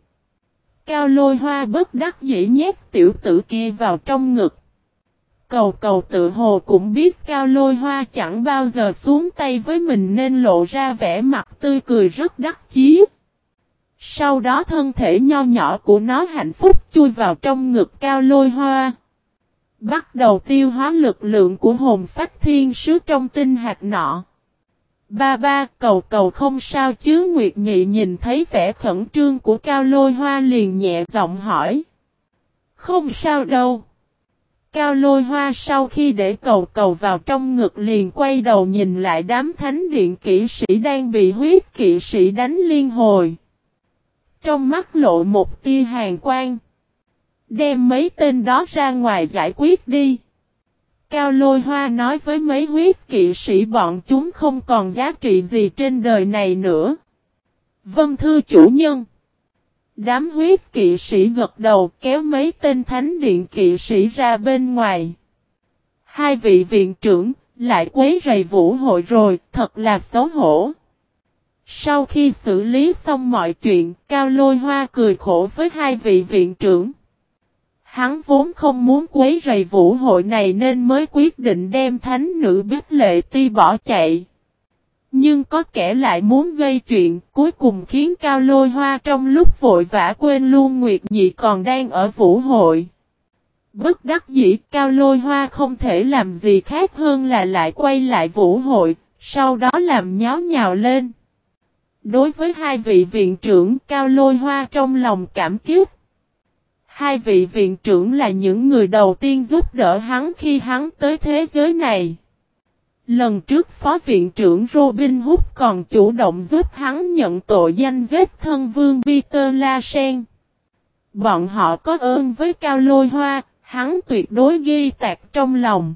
Cao lôi hoa bất đắc dĩ nhét tiểu tử kia vào trong ngực. Cầu cầu tự hồ cũng biết cao lôi hoa chẳng bao giờ xuống tay với mình nên lộ ra vẻ mặt tươi cười rất đắc chí. Sau đó thân thể nho nhỏ của nó hạnh phúc chui vào trong ngực cao lôi hoa. Bắt đầu tiêu hóa lực lượng của hồn phách thiên sứ trong tinh hạt nọ. Ba ba, cầu cầu không sao chứ Nguyệt Nhị nhìn thấy vẻ khẩn trương của Cao Lôi Hoa liền nhẹ giọng hỏi. Không sao đâu. Cao Lôi Hoa sau khi để cầu cầu vào trong ngực liền quay đầu nhìn lại đám thánh điện kỵ sĩ đang bị huyết kỵ sĩ đánh liên hồi. Trong mắt lộ một tia hàng quang. Đem mấy tên đó ra ngoài giải quyết đi. Cao lôi hoa nói với mấy huyết kỵ sĩ bọn chúng không còn giá trị gì trên đời này nữa. Vân thư chủ nhân. Đám huyết kỵ sĩ gật đầu kéo mấy tên thánh điện kỵ sĩ ra bên ngoài. Hai vị viện trưởng lại quấy rầy vũ hội rồi, thật là xấu hổ. Sau khi xử lý xong mọi chuyện, Cao Lôi Hoa cười khổ với hai vị viện trưởng. Hắn vốn không muốn quấy rầy vũ hội này nên mới quyết định đem thánh nữ biết lệ ti bỏ chạy. Nhưng có kẻ lại muốn gây chuyện, cuối cùng khiến Cao Lôi Hoa trong lúc vội vã quên luôn Nguyệt Nhị còn đang ở vũ hội. Bất đắc dĩ Cao Lôi Hoa không thể làm gì khác hơn là lại quay lại vũ hội, sau đó làm nháo nhào lên. Đối với hai vị viện trưởng Cao Lôi Hoa trong lòng cảm kiếp. Hai vị viện trưởng là những người đầu tiên giúp đỡ hắn khi hắn tới thế giới này. Lần trước phó viện trưởng Robin Hood còn chủ động giúp hắn nhận tội danh giết thân vương Peter La Sen. Bọn họ có ơn với Cao Lôi Hoa, hắn tuyệt đối ghi tạc trong lòng.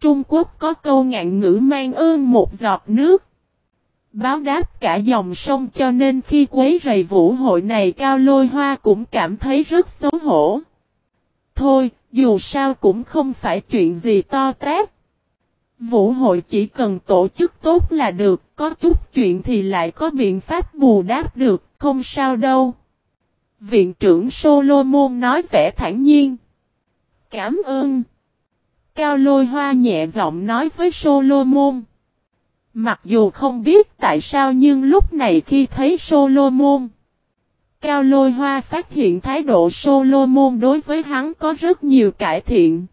Trung Quốc có câu ngạn ngữ mang ơn một giọt nước báo đáp cả dòng sông cho nên khi quấy rầy vũ hội này cao lôi hoa cũng cảm thấy rất xấu hổ. Thôi, dù sao cũng không phải chuyện gì to tát. Vũ hội chỉ cần tổ chức tốt là được, có chút chuyện thì lại có biện pháp bù đáp được, không sao đâu. Viện trưởng Solomon nói vẻ thản nhiên. Cảm ơn. Cao lôi hoa nhẹ giọng nói với Solomon. Mặc dù không biết tại sao nhưng lúc này khi thấy Solomon, Cao Lôi Hoa phát hiện thái độ Solomon đối với hắn có rất nhiều cải thiện.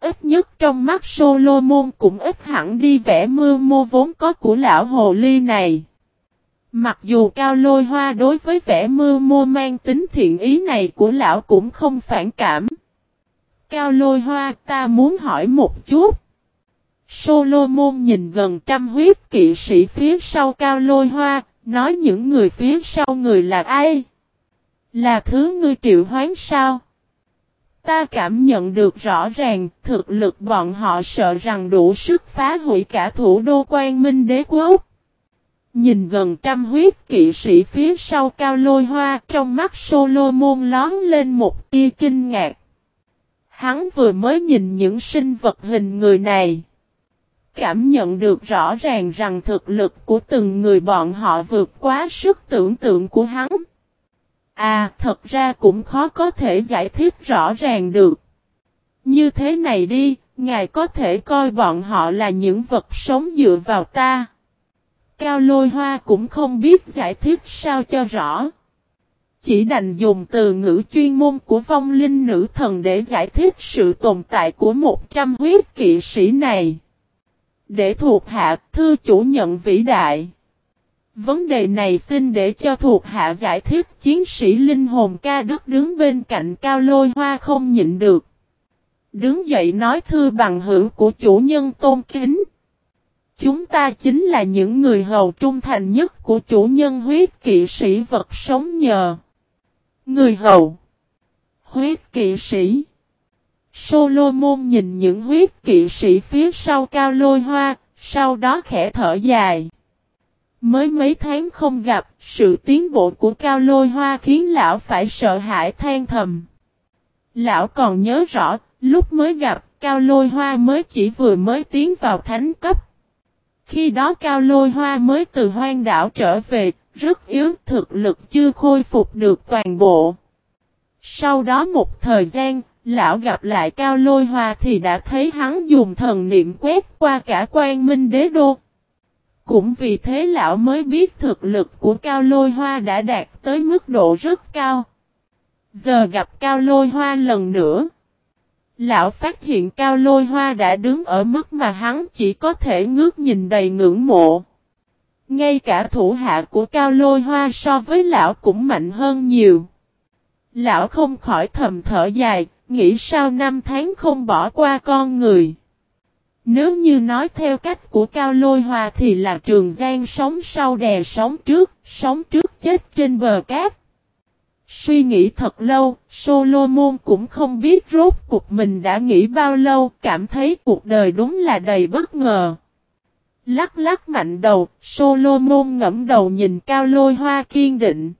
Ít nhất trong mắt Solomon cũng ít hẳn đi vẽ mưa mô vốn có của lão hồ ly này. Mặc dù Cao Lôi Hoa đối với vẻ mưa mô mang tính thiện ý này của lão cũng không phản cảm. Cao Lôi Hoa ta muốn hỏi một chút. Solomon nhìn gần trăm huyết kỵ sĩ phía sau cao lôi hoa, nói những người phía sau người là ai? Là thứ ngươi triệu hoán sao? Ta cảm nhận được rõ ràng, thực lực bọn họ sợ rằng đủ sức phá hủy cả thủ đô quan minh đế quốc. Nhìn gần trăm huyết kỵ sĩ phía sau cao lôi hoa, trong mắt Solomon lón lên một tia kinh ngạc. Hắn vừa mới nhìn những sinh vật hình người này cảm nhận được rõ ràng rằng thực lực của từng người bọn họ vượt quá sức tưởng tượng của hắn. À, thật ra cũng khó có thể giải thích rõ ràng được. Như thế này đi, ngài có thể coi bọn họ là những vật sống dựa vào ta. Cao lôi hoa cũng không biết giải thích sao cho rõ. Chỉ đành dùng từ ngữ chuyên môn của vong linh nữ thần để giải thích sự tồn tại của một trăm huyết kỵ sĩ này để thuộc hạ thư chủ nhận vĩ đại. Vấn đề này xin để cho thuộc hạ giải thích, chiến sĩ linh hồn ca đức đứng bên cạnh cao lôi hoa không nhịn được. Đứng dậy nói thư bằng hữu của chủ nhân tôn kính. Chúng ta chính là những người hầu trung thành nhất của chủ nhân huyết kỵ sĩ vật sống nhờ. Người hầu. Huyết kỵ sĩ. Solomon nhìn những huyết kỵ sĩ phía sau cao lôi hoa, sau đó khẽ thở dài. Mới mấy tháng không gặp, sự tiến bộ của cao lôi hoa khiến lão phải sợ hãi than thầm. Lão còn nhớ rõ, lúc mới gặp, Cao Lôi Hoa mới chỉ vừa mới tiến vào thánh cấp. Khi đó Cao Lôi Hoa mới từ hoang đảo trở về, rất yếu thực lực chưa khôi phục được toàn bộ. Sau đó một thời gian, lão gặp lại Cao Lôi Hoa thì đã thấy hắn dùng thần niệm quét qua cả quan minh đế đô. Cũng vì thế lão mới biết thực lực của Cao Lôi Hoa đã đạt tới mức độ rất cao. Giờ gặp Cao Lôi Hoa lần nữa. Lão phát hiện Cao Lôi Hoa đã đứng ở mức mà hắn chỉ có thể ngước nhìn đầy ngưỡng mộ. Ngay cả thủ hạ của Cao Lôi Hoa so với lão cũng mạnh hơn nhiều. Lão không khỏi thầm thở dài, nghĩ sao năm tháng không bỏ qua con người. Nếu như nói theo cách của Cao Lôi Hoa thì là Trường Giang sống sau đè sống trước, sống trước chết trên bờ cát. Suy nghĩ thật lâu, Solomon cũng không biết rốt cuộc mình đã nghĩ bao lâu, cảm thấy cuộc đời đúng là đầy bất ngờ. Lắc lắc mạnh đầu, Solomon ngẫm đầu nhìn Cao Lôi Hoa kiên định.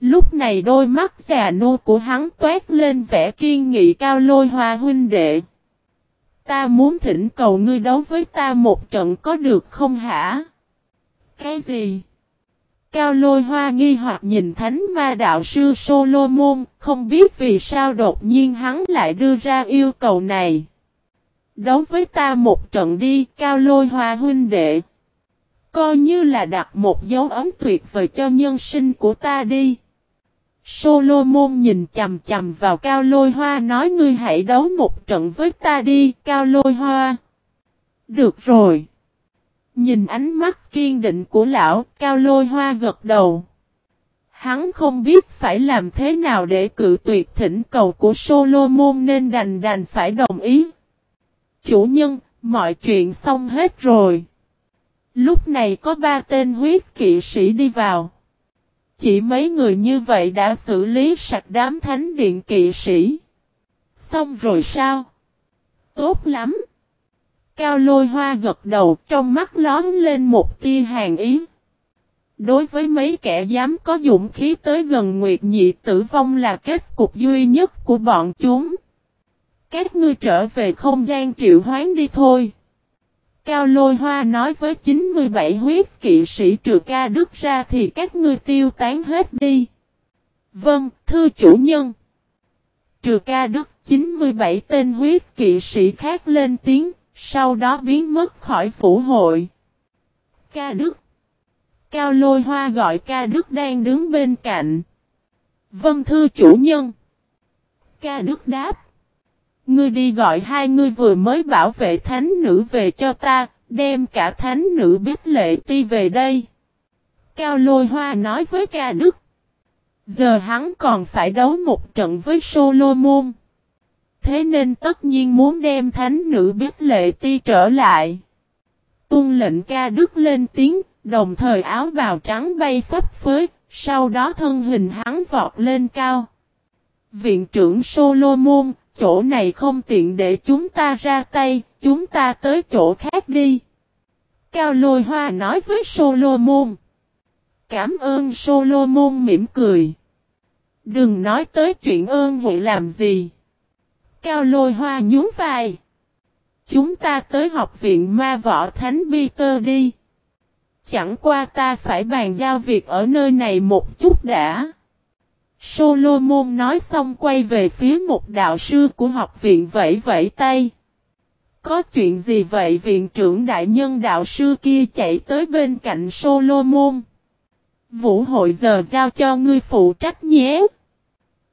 Lúc này đôi mắt già nô của hắn toát lên vẻ kiên nghị Cao Lôi Hoa huynh đệ. Ta muốn thỉnh cầu ngươi đấu với ta một trận có được không hả? Cái gì? Cao lôi hoa nghi hoặc nhìn thánh ma đạo sư Solomon, không biết vì sao đột nhiên hắn lại đưa ra yêu cầu này. Đấu với ta một trận đi, cao lôi hoa huynh đệ. Coi như là đặt một dấu ấm tuyệt vời cho nhân sinh của ta đi. Solomon nhìn chầm chầm vào cao lôi hoa nói ngươi hãy đấu một trận với ta đi, cao lôi hoa. Được rồi. Nhìn ánh mắt kiên định của lão, cao lôi hoa gật đầu. Hắn không biết phải làm thế nào để cự tuyệt thỉnh cầu của Solomon nên đành đành phải đồng ý. Chủ nhân, mọi chuyện xong hết rồi. Lúc này có ba tên huyết kỵ sĩ đi vào. Chỉ mấy người như vậy đã xử lý sạch đám thánh điện kỵ sĩ. Xong rồi sao? Tốt lắm. Cao lôi hoa gật đầu trong mắt lón lên một tia hàng ý. Đối với mấy kẻ dám có dũng khí tới gần Nguyệt Nhị tử vong là kết cục duy nhất của bọn chúng. Các ngươi trở về không gian triệu hoán đi thôi. Cao lôi hoa nói với 97 huyết kỵ sĩ trừ ca đức ra thì các ngươi tiêu tán hết đi. Vâng, thưa chủ nhân. Trừ ca đức 97 tên huyết kỵ sĩ khác lên tiếng, sau đó biến mất khỏi phủ hội. Ca đức. Cao lôi hoa gọi ca đức đang đứng bên cạnh. Vâng thưa chủ nhân. Ca đức đáp. Ngươi đi gọi hai ngươi vừa mới bảo vệ thánh nữ về cho ta, đem cả thánh nữ biết lệ ti về đây. Cao lôi hoa nói với ca đức. Giờ hắn còn phải đấu một trận với Solomon. Thế nên tất nhiên muốn đem thánh nữ biết lệ ti trở lại. Tuân lệnh ca đức lên tiếng, đồng thời áo bào trắng bay phấp phới, sau đó thân hình hắn vọt lên cao. Viện trưởng Solomon, chỗ này không tiện để chúng ta ra tay, chúng ta tới chỗ khác đi. Cao lôi hoa nói với Solomon. Cảm ơn Solomon mỉm cười. Đừng nói tới chuyện ơn hội làm gì. Cao lôi hoa nhún vai. Chúng ta tới học viện ma võ thánh Peter đi. Chẳng qua ta phải bàn giao việc ở nơi này một chút đã. Solomon nói xong quay về phía một đạo sư của học viện vẫy vẫy tay. Có chuyện gì vậy viện trưởng đại nhân đạo sư kia chạy tới bên cạnh Solomon. Vũ hội giờ giao cho ngươi phụ trách nhé.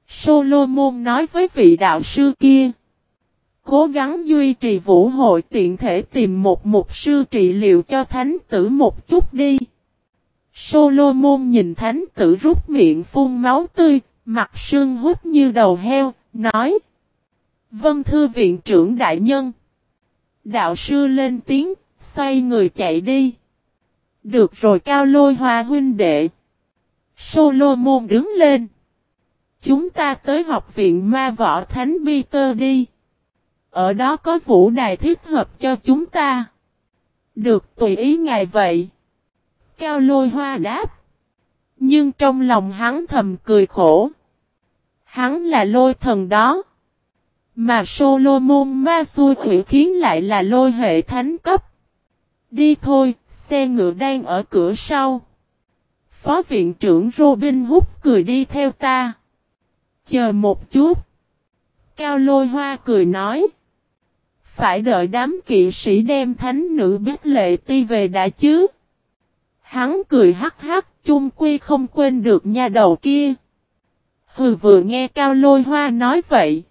Solomon nói với vị đạo sư kia. Cố gắng duy trì vũ hội tiện thể tìm một mục sư trị liệu cho thánh tử một chút đi. Solomon nhìn thánh tử rút miệng phun máu tươi, mặt sưng hút như đầu heo, nói. Vân thư viện trưởng đại nhân. Đạo sư lên tiếng, xoay người chạy đi. Được rồi cao lôi hoa huynh đệ. Solomon đứng lên. Chúng ta tới học viện ma võ thánh Peter đi. Ở đó có vũ đài thiết hợp cho chúng ta. Được tùy ý ngài vậy. Cao lôi hoa đáp. Nhưng trong lòng hắn thầm cười khổ. Hắn là lôi thần đó. Mà Solomon ma xui quỷ khiến lại là lôi hệ thánh cấp. Đi thôi, xe ngựa đang ở cửa sau. Phó viện trưởng Robin Hood cười đi theo ta. Chờ một chút. Cao lôi hoa cười nói. Phải đợi đám kỵ sĩ đem thánh nữ biết lệ ti về đã chứ. Hắn cười hắc hắc, chung quy không quên được nha đầu kia. Hừ vừa nghe Cao lôi hoa nói vậy.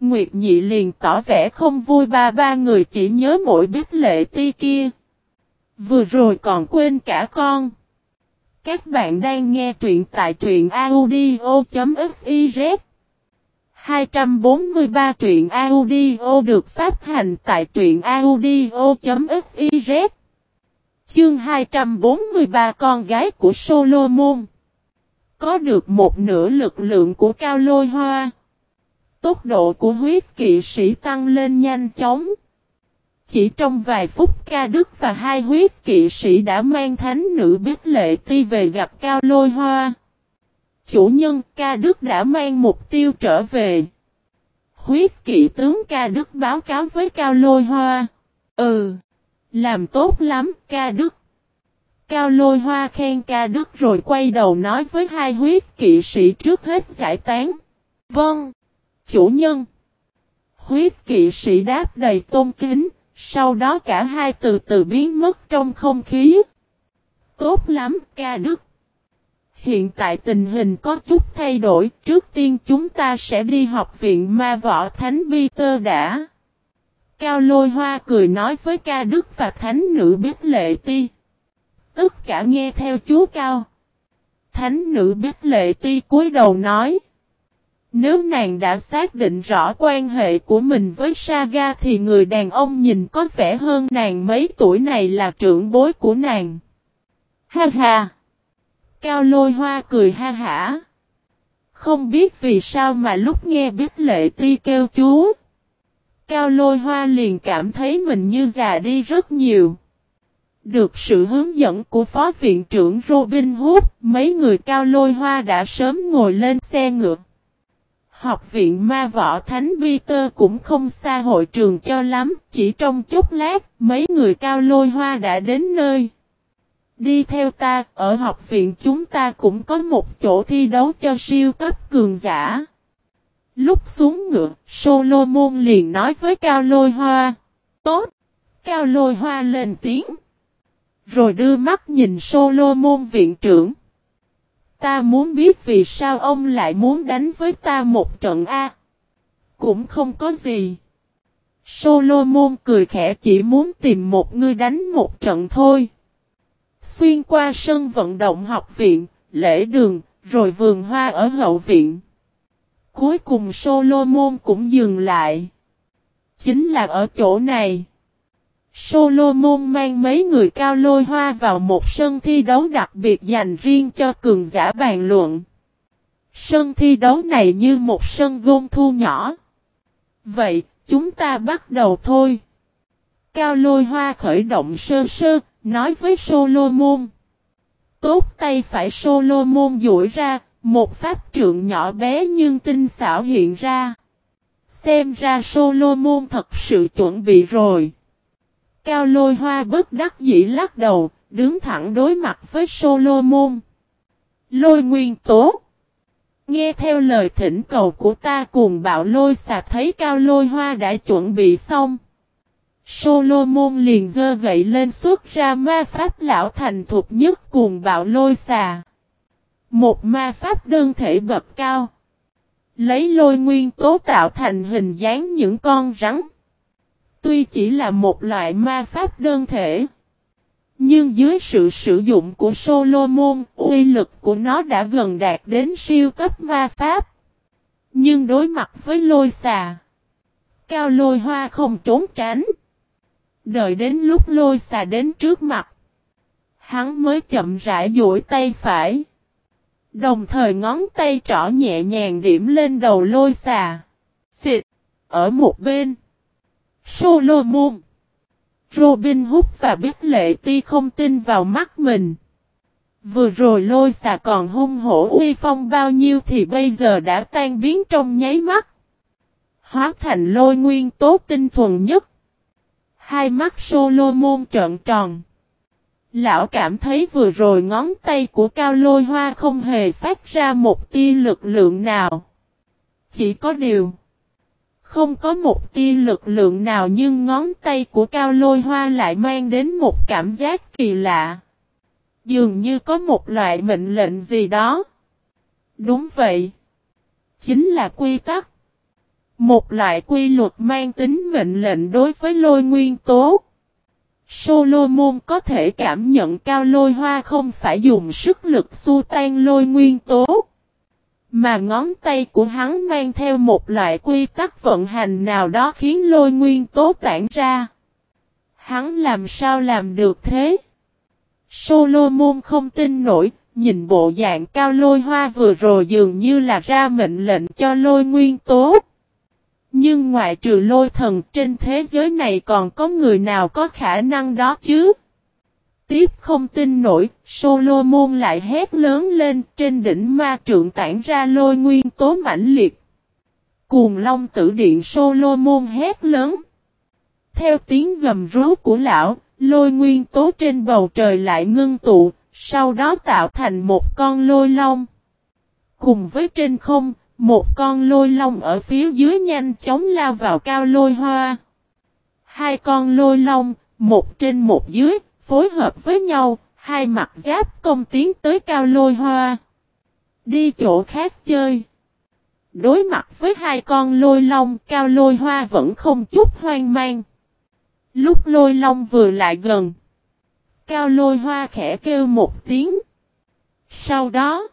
Nguyệt nhị liền tỏ vẻ không vui ba ba người chỉ nhớ mỗi biết lệ ti kia. Vừa rồi còn quên cả con. Các bạn đang nghe truyện tại truyện audio.fiz 243 truyện audio được phát hành tại truyện audio.fiz Chương 243 con gái của Solomon Có được một nửa lực lượng của cao lôi hoa Tốc độ của huyết kỵ sĩ tăng lên nhanh chóng chỉ trong vài phút ca đức và hai huyết kỵ sĩ đã mang thánh nữ biết lệ ti về gặp cao lôi hoa. Chủ nhân ca đức đã mang mục tiêu trở về. Huyết kỵ tướng ca đức báo cáo với cao lôi hoa. Ừ, làm tốt lắm ca đức. Cao lôi hoa khen ca đức rồi quay đầu nói với hai huyết kỵ sĩ trước hết giải tán. Vâng, chủ nhân. Huyết kỵ sĩ đáp đầy tôn kính, sau đó cả hai từ từ biến mất trong không khí. Tốt lắm, ca đức. Hiện tại tình hình có chút thay đổi, trước tiên chúng ta sẽ đi học viện ma võ Thánh Peter đã. Cao lôi hoa cười nói với ca đức và thánh nữ biết lệ ti. Tất cả nghe theo chú Cao. Thánh nữ biết lệ ti cúi đầu nói. Nếu nàng đã xác định rõ quan hệ của mình với Saga thì người đàn ông nhìn có vẻ hơn nàng mấy tuổi này là trưởng bối của nàng. Ha ha! Cao lôi hoa cười ha hả. Không biết vì sao mà lúc nghe biết lệ ti kêu chú. Cao lôi hoa liền cảm thấy mình như già đi rất nhiều. Được sự hướng dẫn của phó viện trưởng Robin Hood, mấy người cao lôi hoa đã sớm ngồi lên xe ngựa. Học viện ma võ Thánh Peter cũng không xa hội trường cho lắm, chỉ trong chốc lát, mấy người cao lôi hoa đã đến nơi. Đi theo ta, ở học viện chúng ta cũng có một chỗ thi đấu cho siêu cấp cường giả. Lúc xuống ngựa, Solomon liền nói với Cao Lôi Hoa. Tốt! Cao Lôi Hoa lên tiếng. Rồi đưa mắt nhìn Solomon viện trưởng. Ta muốn biết vì sao ông lại muốn đánh với ta một trận A. Cũng không có gì. Solomon cười khẽ chỉ muốn tìm một người đánh một trận thôi. Xuyên qua sân vận động học viện, lễ đường, rồi vườn hoa ở hậu viện. Cuối cùng Solomon cũng dừng lại. Chính là ở chỗ này. Solomon mang mấy người cao lôi hoa vào một sân thi đấu đặc biệt dành riêng cho cường giả bàn luận. Sân thi đấu này như một sân gôn thu nhỏ. Vậy, chúng ta bắt đầu thôi. Cao lôi hoa khởi động sơ sơ, nói với Solomon. Tốt tay phải Solomon duỗi ra, một pháp trượng nhỏ bé nhưng tinh xảo hiện ra. Xem ra Solomon thật sự chuẩn bị rồi. Cao lôi hoa bất đắc dĩ lắc đầu, đứng thẳng đối mặt với Solomon. Lôi nguyên tố. Nghe theo lời thỉnh cầu của ta cùng bạo lôi xà thấy cao lôi hoa đã chuẩn bị xong. Solomon liền dơ gậy lên xuất ra ma pháp lão thành thục nhất cùng bạo lôi xà. Một ma pháp đơn thể bậc cao. Lấy lôi nguyên tố tạo thành hình dáng những con rắn. Tuy chỉ là một loại ma pháp đơn thể. Nhưng dưới sự sử dụng của Solomon, uy lực của nó đã gần đạt đến siêu cấp ma pháp. Nhưng đối mặt với lôi xà, cao lôi hoa không trốn tránh. Đợi đến lúc lôi xà đến trước mặt, hắn mới chậm rãi duỗi tay phải. Đồng thời ngón tay trỏ nhẹ nhàng điểm lên đầu lôi xà. Xịt! Ở một bên. Solomon. Robin Hood và Biết Lệ Ti không tin vào mắt mình. Vừa rồi lôi xà còn hung hổ uy phong bao nhiêu thì bây giờ đã tan biến trong nháy mắt. Hóa thành lôi nguyên tố tinh thuần nhất. Hai mắt Solomon trợn tròn. Lão cảm thấy vừa rồi ngón tay của cao lôi hoa không hề phát ra một tia lực lượng nào. Chỉ có điều. Không có một tia lực lượng nào nhưng ngón tay của cao lôi hoa lại mang đến một cảm giác kỳ lạ. Dường như có một loại mệnh lệnh gì đó. Đúng vậy. Chính là quy tắc. Một loại quy luật mang tính mệnh lệnh đối với lôi nguyên tố. Solomon có thể cảm nhận cao lôi hoa không phải dùng sức lực xua tan lôi nguyên tố. Mà ngón tay của hắn mang theo một loại quy tắc vận hành nào đó khiến lôi nguyên tố tản ra. Hắn làm sao làm được thế? Solomon không tin nổi, nhìn bộ dạng cao lôi hoa vừa rồi dường như là ra mệnh lệnh cho lôi nguyên tố. Nhưng ngoại trừ lôi thần trên thế giới này còn có người nào có khả năng đó chứ? Tiếp không tin nổi, Solomon lại hét lớn lên trên đỉnh ma trượng tản ra lôi nguyên tố mãnh liệt. Cuồng long tử điện Solomon hét lớn. Theo tiếng gầm rú của lão, lôi nguyên tố trên bầu trời lại ngưng tụ, sau đó tạo thành một con lôi long. Cùng với trên không, một con lôi long ở phía dưới nhanh chóng lao vào cao lôi hoa. Hai con lôi long, một trên một dưới, phối hợp với nhau, hai mặt giáp công tiến tới cao lôi hoa. Đi chỗ khác chơi. Đối mặt với hai con lôi long, cao lôi hoa vẫn không chút hoang mang. Lúc lôi long vừa lại gần. Cao lôi hoa khẽ kêu một tiếng. Sau đó,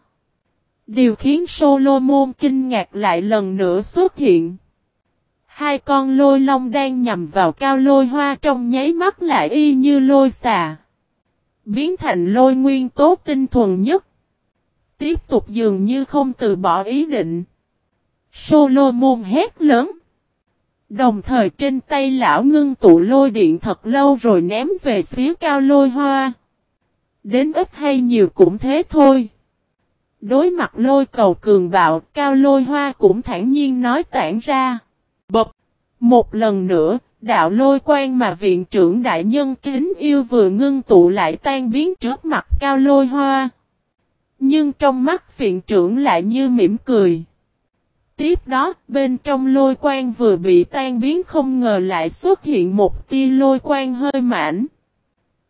điều khiến Solomon kinh ngạc lại lần nữa xuất hiện. Hai con lôi long đang nhằm vào cao lôi hoa trong nháy mắt lại y như lôi xà. Biến thành lôi nguyên tố tinh thuần nhất. Tiếp tục dường như không từ bỏ ý định. Solomon hét lớn. Đồng thời trên tay lão ngưng tụ lôi điện thật lâu rồi ném về phía cao lôi hoa. Đến ít hay nhiều cũng thế thôi. Đối mặt lôi cầu cường bạo, cao lôi hoa cũng thản nhiên nói tản ra. Bập! Một lần nữa, đạo lôi quan mà viện trưởng đại nhân kính yêu vừa ngưng tụ lại tan biến trước mặt cao lôi hoa. Nhưng trong mắt viện trưởng lại như mỉm cười. Tiếp đó, bên trong lôi quan vừa bị tan biến không ngờ lại xuất hiện một tia lôi quan hơi mảnh.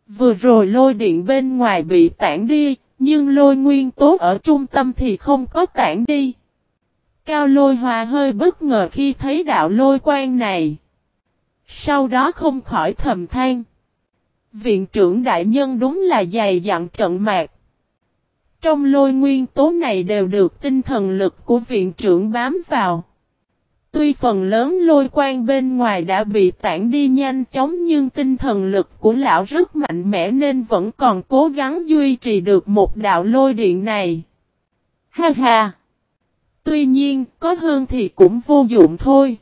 Vừa rồi lôi điện bên ngoài bị tản đi, nhưng lôi nguyên tố ở trung tâm thì không có tản đi. Cao lôi hòa hơi bất ngờ khi thấy đạo lôi quan này. Sau đó không khỏi thầm than. Viện trưởng đại nhân đúng là dày dặn trận mạc. Trong lôi nguyên tố này đều được tinh thần lực của viện trưởng bám vào. Tuy phần lớn lôi quan bên ngoài đã bị tản đi nhanh chóng nhưng tinh thần lực của lão rất mạnh mẽ nên vẫn còn cố gắng duy trì được một đạo lôi điện này. Ha ha! Tuy nhiên, có hơn thì cũng vô dụng thôi.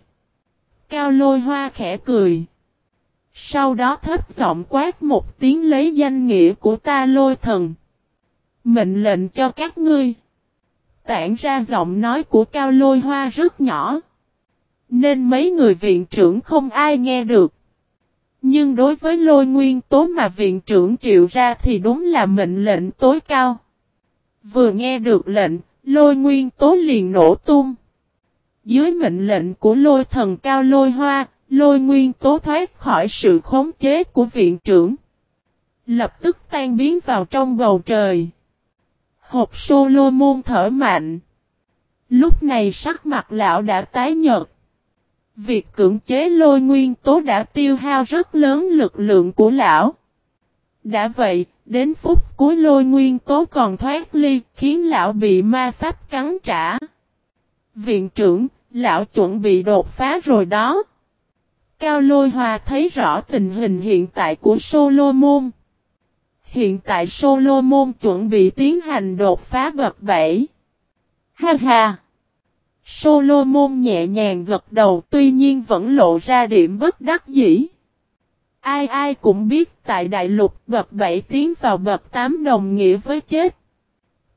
Cao lôi hoa khẽ cười. Sau đó thấp giọng quát một tiếng lấy danh nghĩa của ta lôi thần. Mệnh lệnh cho các ngươi. Tản ra giọng nói của cao lôi hoa rất nhỏ. Nên mấy người viện trưởng không ai nghe được. Nhưng đối với lôi nguyên tố mà viện trưởng triệu ra thì đúng là mệnh lệnh tối cao. Vừa nghe được lệnh, lôi nguyên tố liền nổ tung. Dưới mệnh lệnh của lôi thần cao lôi hoa, lôi nguyên tố thoát khỏi sự khống chế của viện trưởng. Lập tức tan biến vào trong bầu trời. Hộp Solomon thở mạnh. Lúc này sắc mặt lão đã tái nhợt. Việc cưỡng chế lôi nguyên tố đã tiêu hao rất lớn lực lượng của lão. Đã vậy, đến phút cuối lôi nguyên tố còn thoát ly, khiến lão bị ma pháp cắn trả. Viện trưởng, lão chuẩn bị đột phá rồi đó. Cao lôi hòa thấy rõ tình hình hiện tại của Solomon. Hiện tại Solomon chuẩn bị tiến hành đột phá bậc 7. Ha ha! Solomon nhẹ nhàng gật đầu tuy nhiên vẫn lộ ra điểm bất đắc dĩ. Ai ai cũng biết tại đại lục bập 7 tiến vào bập 8 đồng nghĩa với chết.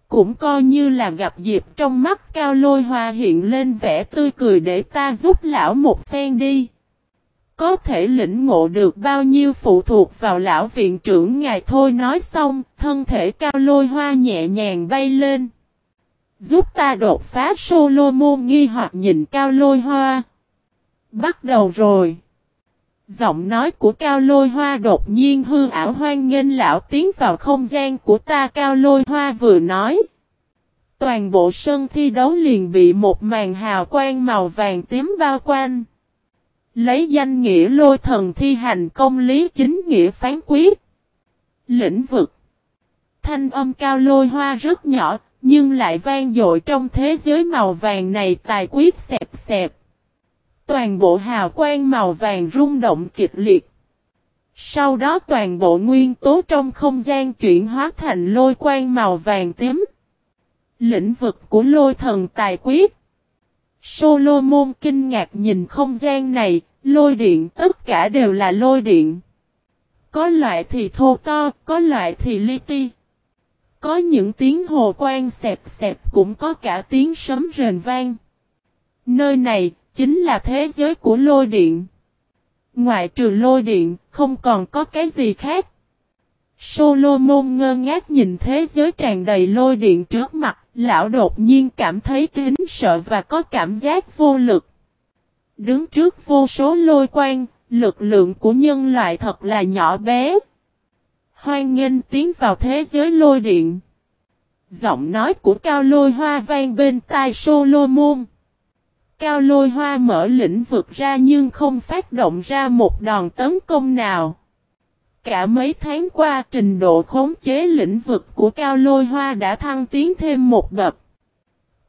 Cũng coi như là gặp dịp trong mắt cao lôi hoa hiện lên vẻ tươi cười để ta giúp lão một phen đi. Có thể lĩnh ngộ được bao nhiêu phụ thuộc vào lão viện trưởng ngài thôi nói xong, thân thể cao lôi hoa nhẹ nhàng bay lên. Giúp ta đột phá Solomon nghi hoặc nhìn cao lôi hoa. Bắt đầu rồi. Giọng nói của cao lôi hoa đột nhiên hư ảo hoan nghênh lão tiến vào không gian của ta cao lôi hoa vừa nói. Toàn bộ sân thi đấu liền bị một màn hào quang màu vàng tím bao quanh. Lấy danh nghĩa lôi thần thi hành công lý chính nghĩa phán quyết. Lĩnh vực. Thanh âm cao lôi hoa rất nhỏ, nhưng lại vang dội trong thế giới màu vàng này tài quyết xẹp xẹp. Toàn bộ hào quang màu vàng rung động kịch liệt. Sau đó toàn bộ nguyên tố trong không gian chuyển hóa thành lôi quang màu vàng tím. Lĩnh vực của lôi thần tài quyết. Solomon kinh ngạc nhìn không gian này, lôi điện tất cả đều là lôi điện. Có loại thì thô to, có loại thì li ti. Có những tiếng hồ quang xẹp xẹp cũng có cả tiếng sấm rền vang. Nơi này, chính là thế giới của lôi điện. Ngoại trừ lôi điện, không còn có cái gì khác. Solomon ngơ ngác nhìn thế giới tràn đầy lôi điện trước mặt, lão đột nhiên cảm thấy kính sợ và có cảm giác vô lực. Đứng trước vô số lôi quang, lực lượng của nhân loại thật là nhỏ bé. Hoan nghênh tiến vào thế giới lôi điện. Giọng nói của cao lôi hoa vang bên tai Solomon. Cao lôi hoa mở lĩnh vực ra nhưng không phát động ra một đòn tấn công nào. Cả mấy tháng qua, trình độ khống chế lĩnh vực của cao lôi hoa đã thăng tiến thêm một bậc.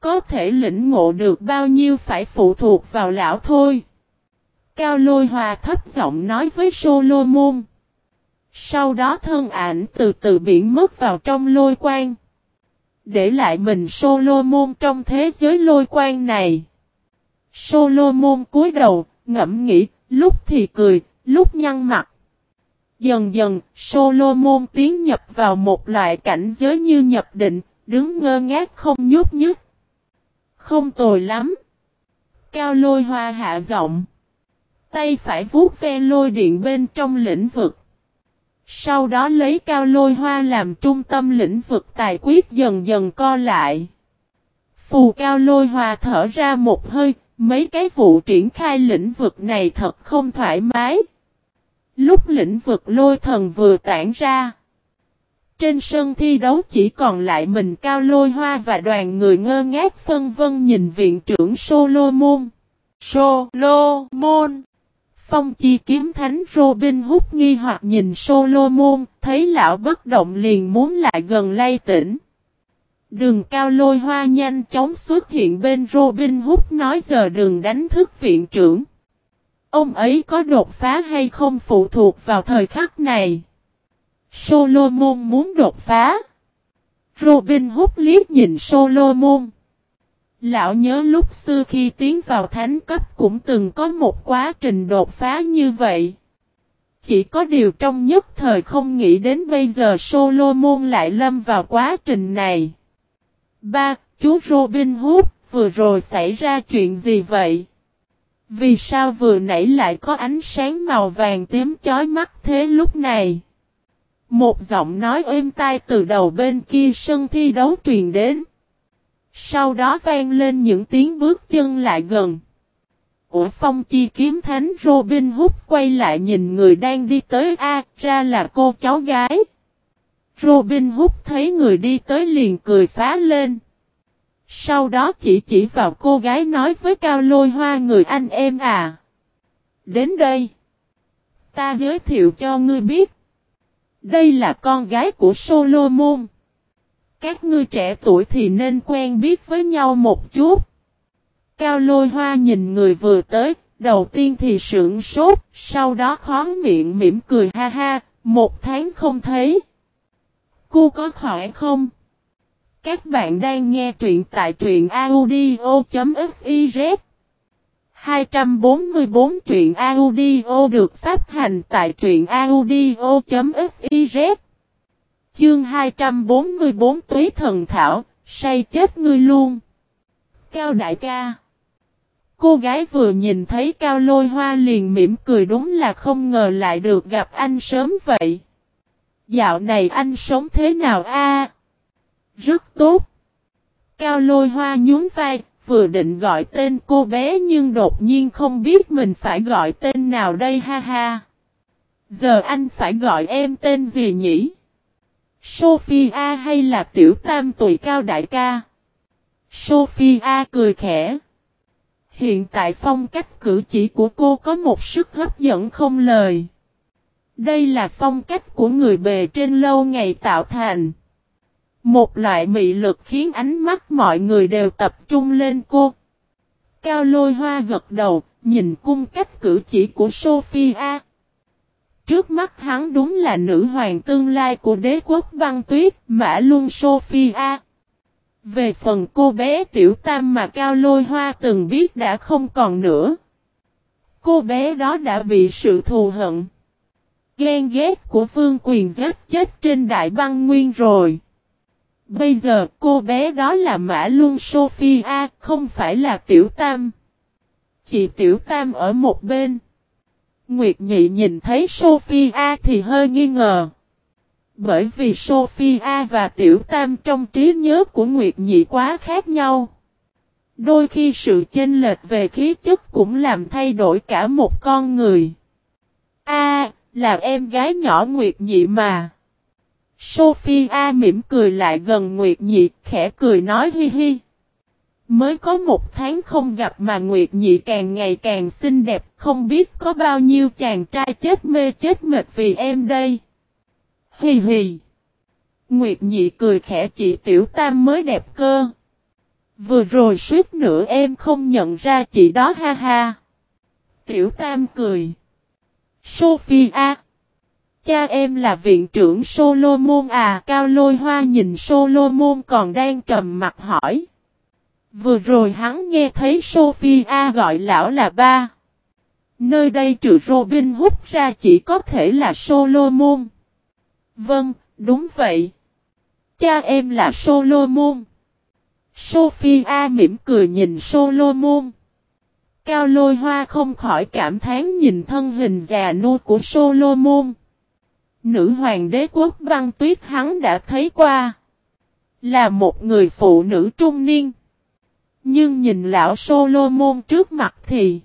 Có thể lĩnh ngộ được bao nhiêu phải phụ thuộc vào lão thôi. Cao lôi hoa thấp giọng nói với Solomon. Sau đó thân ảnh từ từ biển mất vào trong lôi quang. Để lại mình Solomon trong thế giới lôi quang này. Solomon cúi đầu, ngẫm nghĩ, lúc thì cười, lúc nhăn mặt. Dần dần, Solomon tiến nhập vào một loại cảnh giới như nhập định, đứng ngơ ngác không nhúc nhích. Không tồi lắm. Cao lôi hoa hạ giọng. Tay phải vuốt ve lôi điện bên trong lĩnh vực. Sau đó lấy cao lôi hoa làm trung tâm lĩnh vực tài quyết dần dần co lại. Phù cao lôi hoa thở ra một hơi, mấy cái vụ triển khai lĩnh vực này thật không thoải mái. Lúc lĩnh vực lôi thần vừa tản ra. Trên sân thi đấu chỉ còn lại mình cao lôi hoa và đoàn người ngơ ngác phân vân nhìn viện trưởng Solomon. Solomon! Phong chi kiếm thánh Robin hút nghi hoặc nhìn Solomon, thấy lão bất động liền muốn lại gần lay tỉnh. Đường cao lôi hoa nhanh chóng xuất hiện bên Robin hút nói giờ đường đánh thức viện trưởng. Ông ấy có đột phá hay không phụ thuộc vào thời khắc này. Solomon muốn đột phá. Robin hút liếc nhìn Solomon. Lão nhớ lúc xưa khi tiến vào thánh cấp cũng từng có một quá trình đột phá như vậy. Chỉ có điều trong nhất thời không nghĩ đến bây giờ Solomon lại lâm vào quá trình này. Ba, chú Robin Hood, vừa rồi xảy ra chuyện gì vậy? Vì sao vừa nãy lại có ánh sáng màu vàng tím chói mắt thế lúc này? Một giọng nói êm tai từ đầu bên kia sân thi đấu truyền đến. Sau đó vang lên những tiếng bước chân lại gần. Ủa phong chi kiếm thánh Robin Hood quay lại nhìn người đang đi tới A, ra là cô cháu gái. Robin Hood thấy người đi tới liền cười phá lên. Sau đó chỉ chỉ vào cô gái nói với Cao Lôi Hoa người anh em à. Đến đây. Ta giới thiệu cho ngươi biết. Đây là con gái của Solomon. Các ngươi trẻ tuổi thì nên quen biết với nhau một chút. Cao Lôi Hoa nhìn người vừa tới, đầu tiên thì sững sốt, sau đó khó miệng mỉm cười ha ha, một tháng không thấy. Cô có khỏe không? Các bạn đang nghe truyện tại truyện audio.fiz 244 truyện audio được phát hành tại truyện audio.fiz Chương 244 Tuế Thần Thảo, say chết ngươi luôn. Cao đại ca. Cô gái vừa nhìn thấy cao lôi hoa liền mỉm cười đúng là không ngờ lại được gặp anh sớm vậy. Dạo này anh sống thế nào a? Rất tốt. Cao lôi hoa nhún vai, vừa định gọi tên cô bé nhưng đột nhiên không biết mình phải gọi tên nào đây ha ha. Giờ anh phải gọi em tên gì nhỉ? Sophia hay là tiểu tam tuổi cao đại ca? Sophia cười khẽ. Hiện tại phong cách cử chỉ của cô có một sức hấp dẫn không lời. Đây là phong cách của người bề trên lâu ngày tạo thành. Một loại mị lực khiến ánh mắt mọi người đều tập trung lên cô. Cao lôi hoa gật đầu, nhìn cung cách cử chỉ của Sophia. Trước mắt hắn đúng là nữ hoàng tương lai của đế quốc băng tuyết, Mã Luân Sophia. Về phần cô bé tiểu tam mà Cao Lôi Hoa từng biết đã không còn nữa. Cô bé đó đã bị sự thù hận. Ghen ghét của vương quyền giết chết trên đại băng nguyên rồi. Bây giờ cô bé đó là Mã Luân Sophia, không phải là Tiểu Tam. Chị Tiểu Tam ở một bên. Nguyệt Nhị nhìn thấy Sophia thì hơi nghi ngờ. Bởi vì Sophia và Tiểu Tam trong trí nhớ của Nguyệt Nhị quá khác nhau. Đôi khi sự chênh lệch về khí chất cũng làm thay đổi cả một con người. A, là em gái nhỏ Nguyệt Nhị mà. Sophia mỉm cười lại gần Nguyệt Nhị, khẽ cười nói hi hi. Mới có một tháng không gặp mà Nguyệt Nhị càng ngày càng xinh đẹp, không biết có bao nhiêu chàng trai chết mê chết mệt vì em đây. Hì hì. Nguyệt Nhị cười khẽ chị Tiểu Tam mới đẹp cơ. Vừa rồi suýt nữa em không nhận ra chị đó ha ha. Tiểu Tam cười. Sophia. Cha em là viện trưởng Solomon à cao lôi hoa nhìn Solomon còn đang trầm mặt hỏi. Vừa rồi hắn nghe thấy Sophia gọi lão là ba. Nơi đây trừ Robin hút ra chỉ có thể là Solomon. Vâng, đúng vậy. Cha em là Solomon. Sophia mỉm cười nhìn Solomon. Cao lôi hoa không khỏi cảm thán nhìn thân hình già nua của Solomon. Nữ hoàng đế quốc băng tuyết hắn đã thấy qua. Là một người phụ nữ trung niên. Nhưng nhìn lão Solomon trước mặt thì.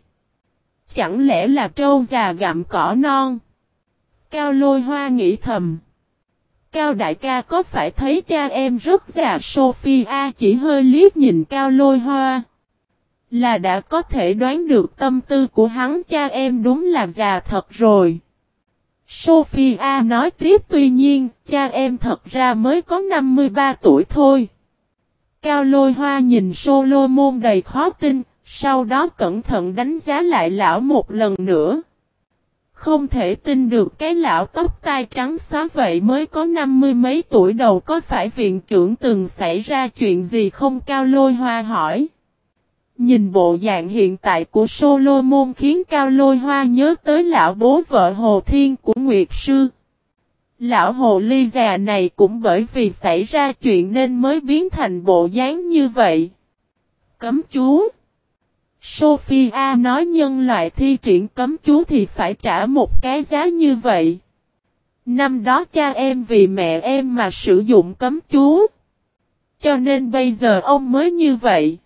Chẳng lẽ là trâu già gặm cỏ non. Cao lôi hoa nghĩ thầm. Cao đại ca có phải thấy cha em rất già Sophia chỉ hơi liếc nhìn cao lôi hoa. Là đã có thể đoán được tâm tư của hắn cha em đúng là già thật rồi. Sophia nói tiếp tuy nhiên, cha em thật ra mới có 53 tuổi thôi. Cao lôi hoa nhìn Solomon đầy khó tin, sau đó cẩn thận đánh giá lại lão một lần nữa. Không thể tin được cái lão tóc tai trắng xóa vậy mới có năm mươi mấy tuổi đầu có phải viện trưởng từng xảy ra chuyện gì không Cao Lôi Hoa hỏi. Nhìn bộ dạng hiện tại của Solomon khiến Cao Lôi Hoa nhớ tới lão bố vợ Hồ Thiên của Nguyệt Sư. Lão Hồ Ly già này cũng bởi vì xảy ra chuyện nên mới biến thành bộ dáng như vậy. Cấm chú Sophia nói nhân loại thi triển cấm chú thì phải trả một cái giá như vậy. Năm đó cha em vì mẹ em mà sử dụng cấm chú. Cho nên bây giờ ông mới như vậy.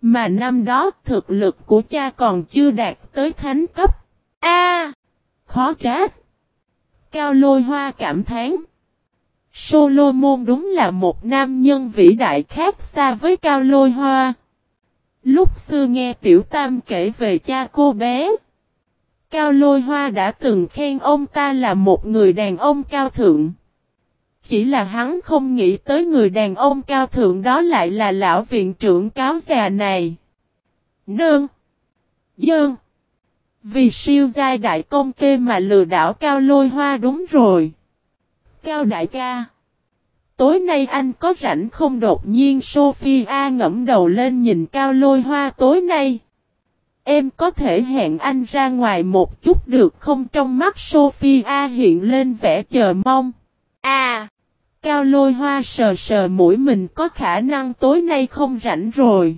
Mà năm đó thực lực của cha còn chưa đạt tới thánh cấp. A, Khó trách! Cao lôi hoa cảm thán. Solomon đúng là một nam nhân vĩ đại khác xa với cao lôi hoa. Lúc xưa nghe Tiểu Tam kể về cha cô bé. Cao Lôi Hoa đã từng khen ông ta là một người đàn ông cao thượng. Chỉ là hắn không nghĩ tới người đàn ông cao thượng đó lại là lão viện trưởng cáo già này. Nương. Dơn. Vì siêu giai đại công kê mà lừa đảo Cao Lôi Hoa đúng rồi. Cao đại ca. Tối nay anh có rảnh không đột nhiên Sophia ngẫm đầu lên nhìn cao lôi hoa tối nay. Em có thể hẹn anh ra ngoài một chút được không trong mắt Sophia hiện lên vẻ chờ mong. À! Cao lôi hoa sờ sờ mũi mình có khả năng tối nay không rảnh rồi.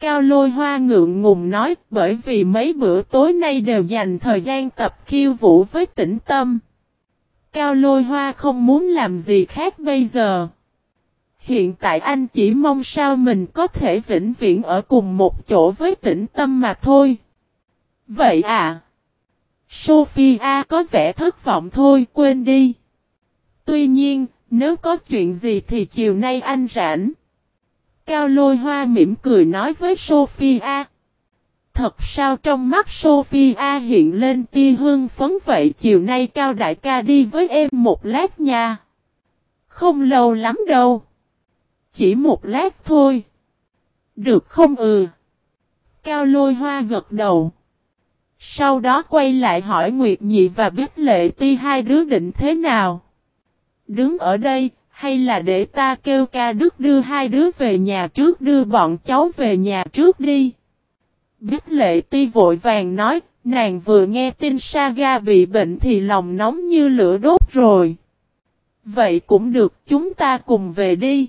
Cao lôi hoa ngượng ngùng nói bởi vì mấy bữa tối nay đều dành thời gian tập khiêu vũ với tĩnh tâm. Cao lôi hoa không muốn làm gì khác bây giờ. Hiện tại anh chỉ mong sao mình có thể vĩnh viễn ở cùng một chỗ với tĩnh tâm mà thôi. Vậy à? Sophia có vẻ thất vọng thôi quên đi. Tuy nhiên, nếu có chuyện gì thì chiều nay anh rảnh. Cao lôi hoa mỉm cười nói với Sophia. Thật sao trong mắt Sophia hiện lên tia hương phấn vậy chiều nay Cao đại ca đi với em một lát nha. Không lâu lắm đâu. Chỉ một lát thôi. Được không ừ. Cao lôi hoa gật đầu. Sau đó quay lại hỏi Nguyệt Nhị và Bích Lệ Ti hai đứa định thế nào. Đứng ở đây, hay là để ta kêu ca đức đưa hai đứa về nhà trước đưa bọn cháu về nhà trước đi. Bích Lệ Ti vội vàng nói, nàng vừa nghe tin Saga bị bệnh thì lòng nóng như lửa đốt rồi. Vậy cũng được, chúng ta cùng về đi.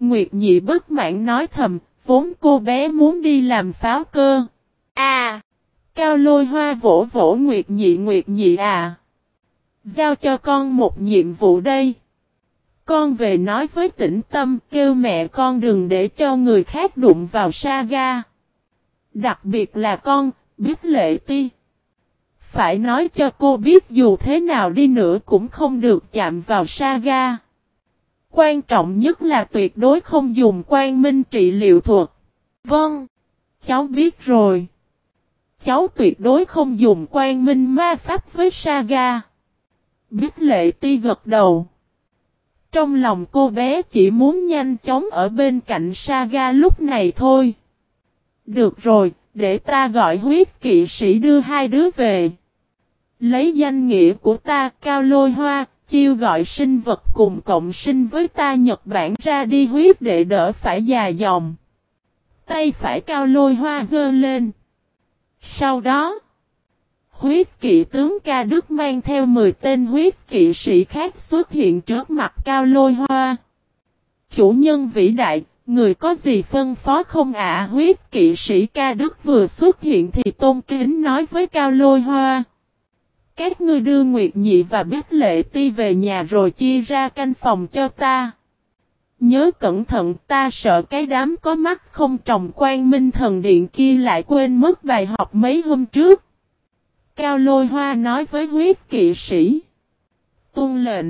Nguyệt Nhị bất mãn nói thầm, vốn cô bé muốn đi làm pháo cơ. À! Cao lôi hoa vỗ vỗ Nguyệt Nhị Nguyệt Nhị à! Giao cho con một nhiệm vụ đây. Con về nói với tĩnh tâm kêu mẹ con đừng để cho người khác đụng vào Saga. Đặc biệt là con, biết lệ ti. Phải nói cho cô biết dù thế nào đi nữa cũng không được chạm vào Saga. Quan trọng nhất là tuyệt đối không dùng quan minh trị liệu thuật. Vâng, cháu biết rồi. Cháu tuyệt đối không dùng quan minh ma pháp với Saga. Biết lệ ti gật đầu. Trong lòng cô bé chỉ muốn nhanh chóng ở bên cạnh Saga lúc này thôi. Được rồi, để ta gọi huyết kỵ sĩ đưa hai đứa về. Lấy danh nghĩa của ta cao lôi hoa, chiêu gọi sinh vật cùng cộng sinh với ta Nhật Bản ra đi huyết để đỡ phải già dòng. Tay phải cao lôi hoa dơ lên. Sau đó, huyết kỵ tướng ca đức mang theo 10 tên huyết kỵ sĩ khác xuất hiện trước mặt cao lôi hoa. Chủ nhân vĩ đại, người có gì phân phó không ạ huyết kỵ sĩ ca đức vừa xuất hiện thì tôn kính nói với cao lôi hoa. Các ngươi đưa Nguyệt Nhị và Bích Lệ Ti về nhà rồi chia ra canh phòng cho ta. Nhớ cẩn thận ta sợ cái đám có mắt không trồng quan minh thần điện kia lại quên mất bài học mấy hôm trước. Cao lôi hoa nói với huyết kỵ sĩ. tôn lệnh.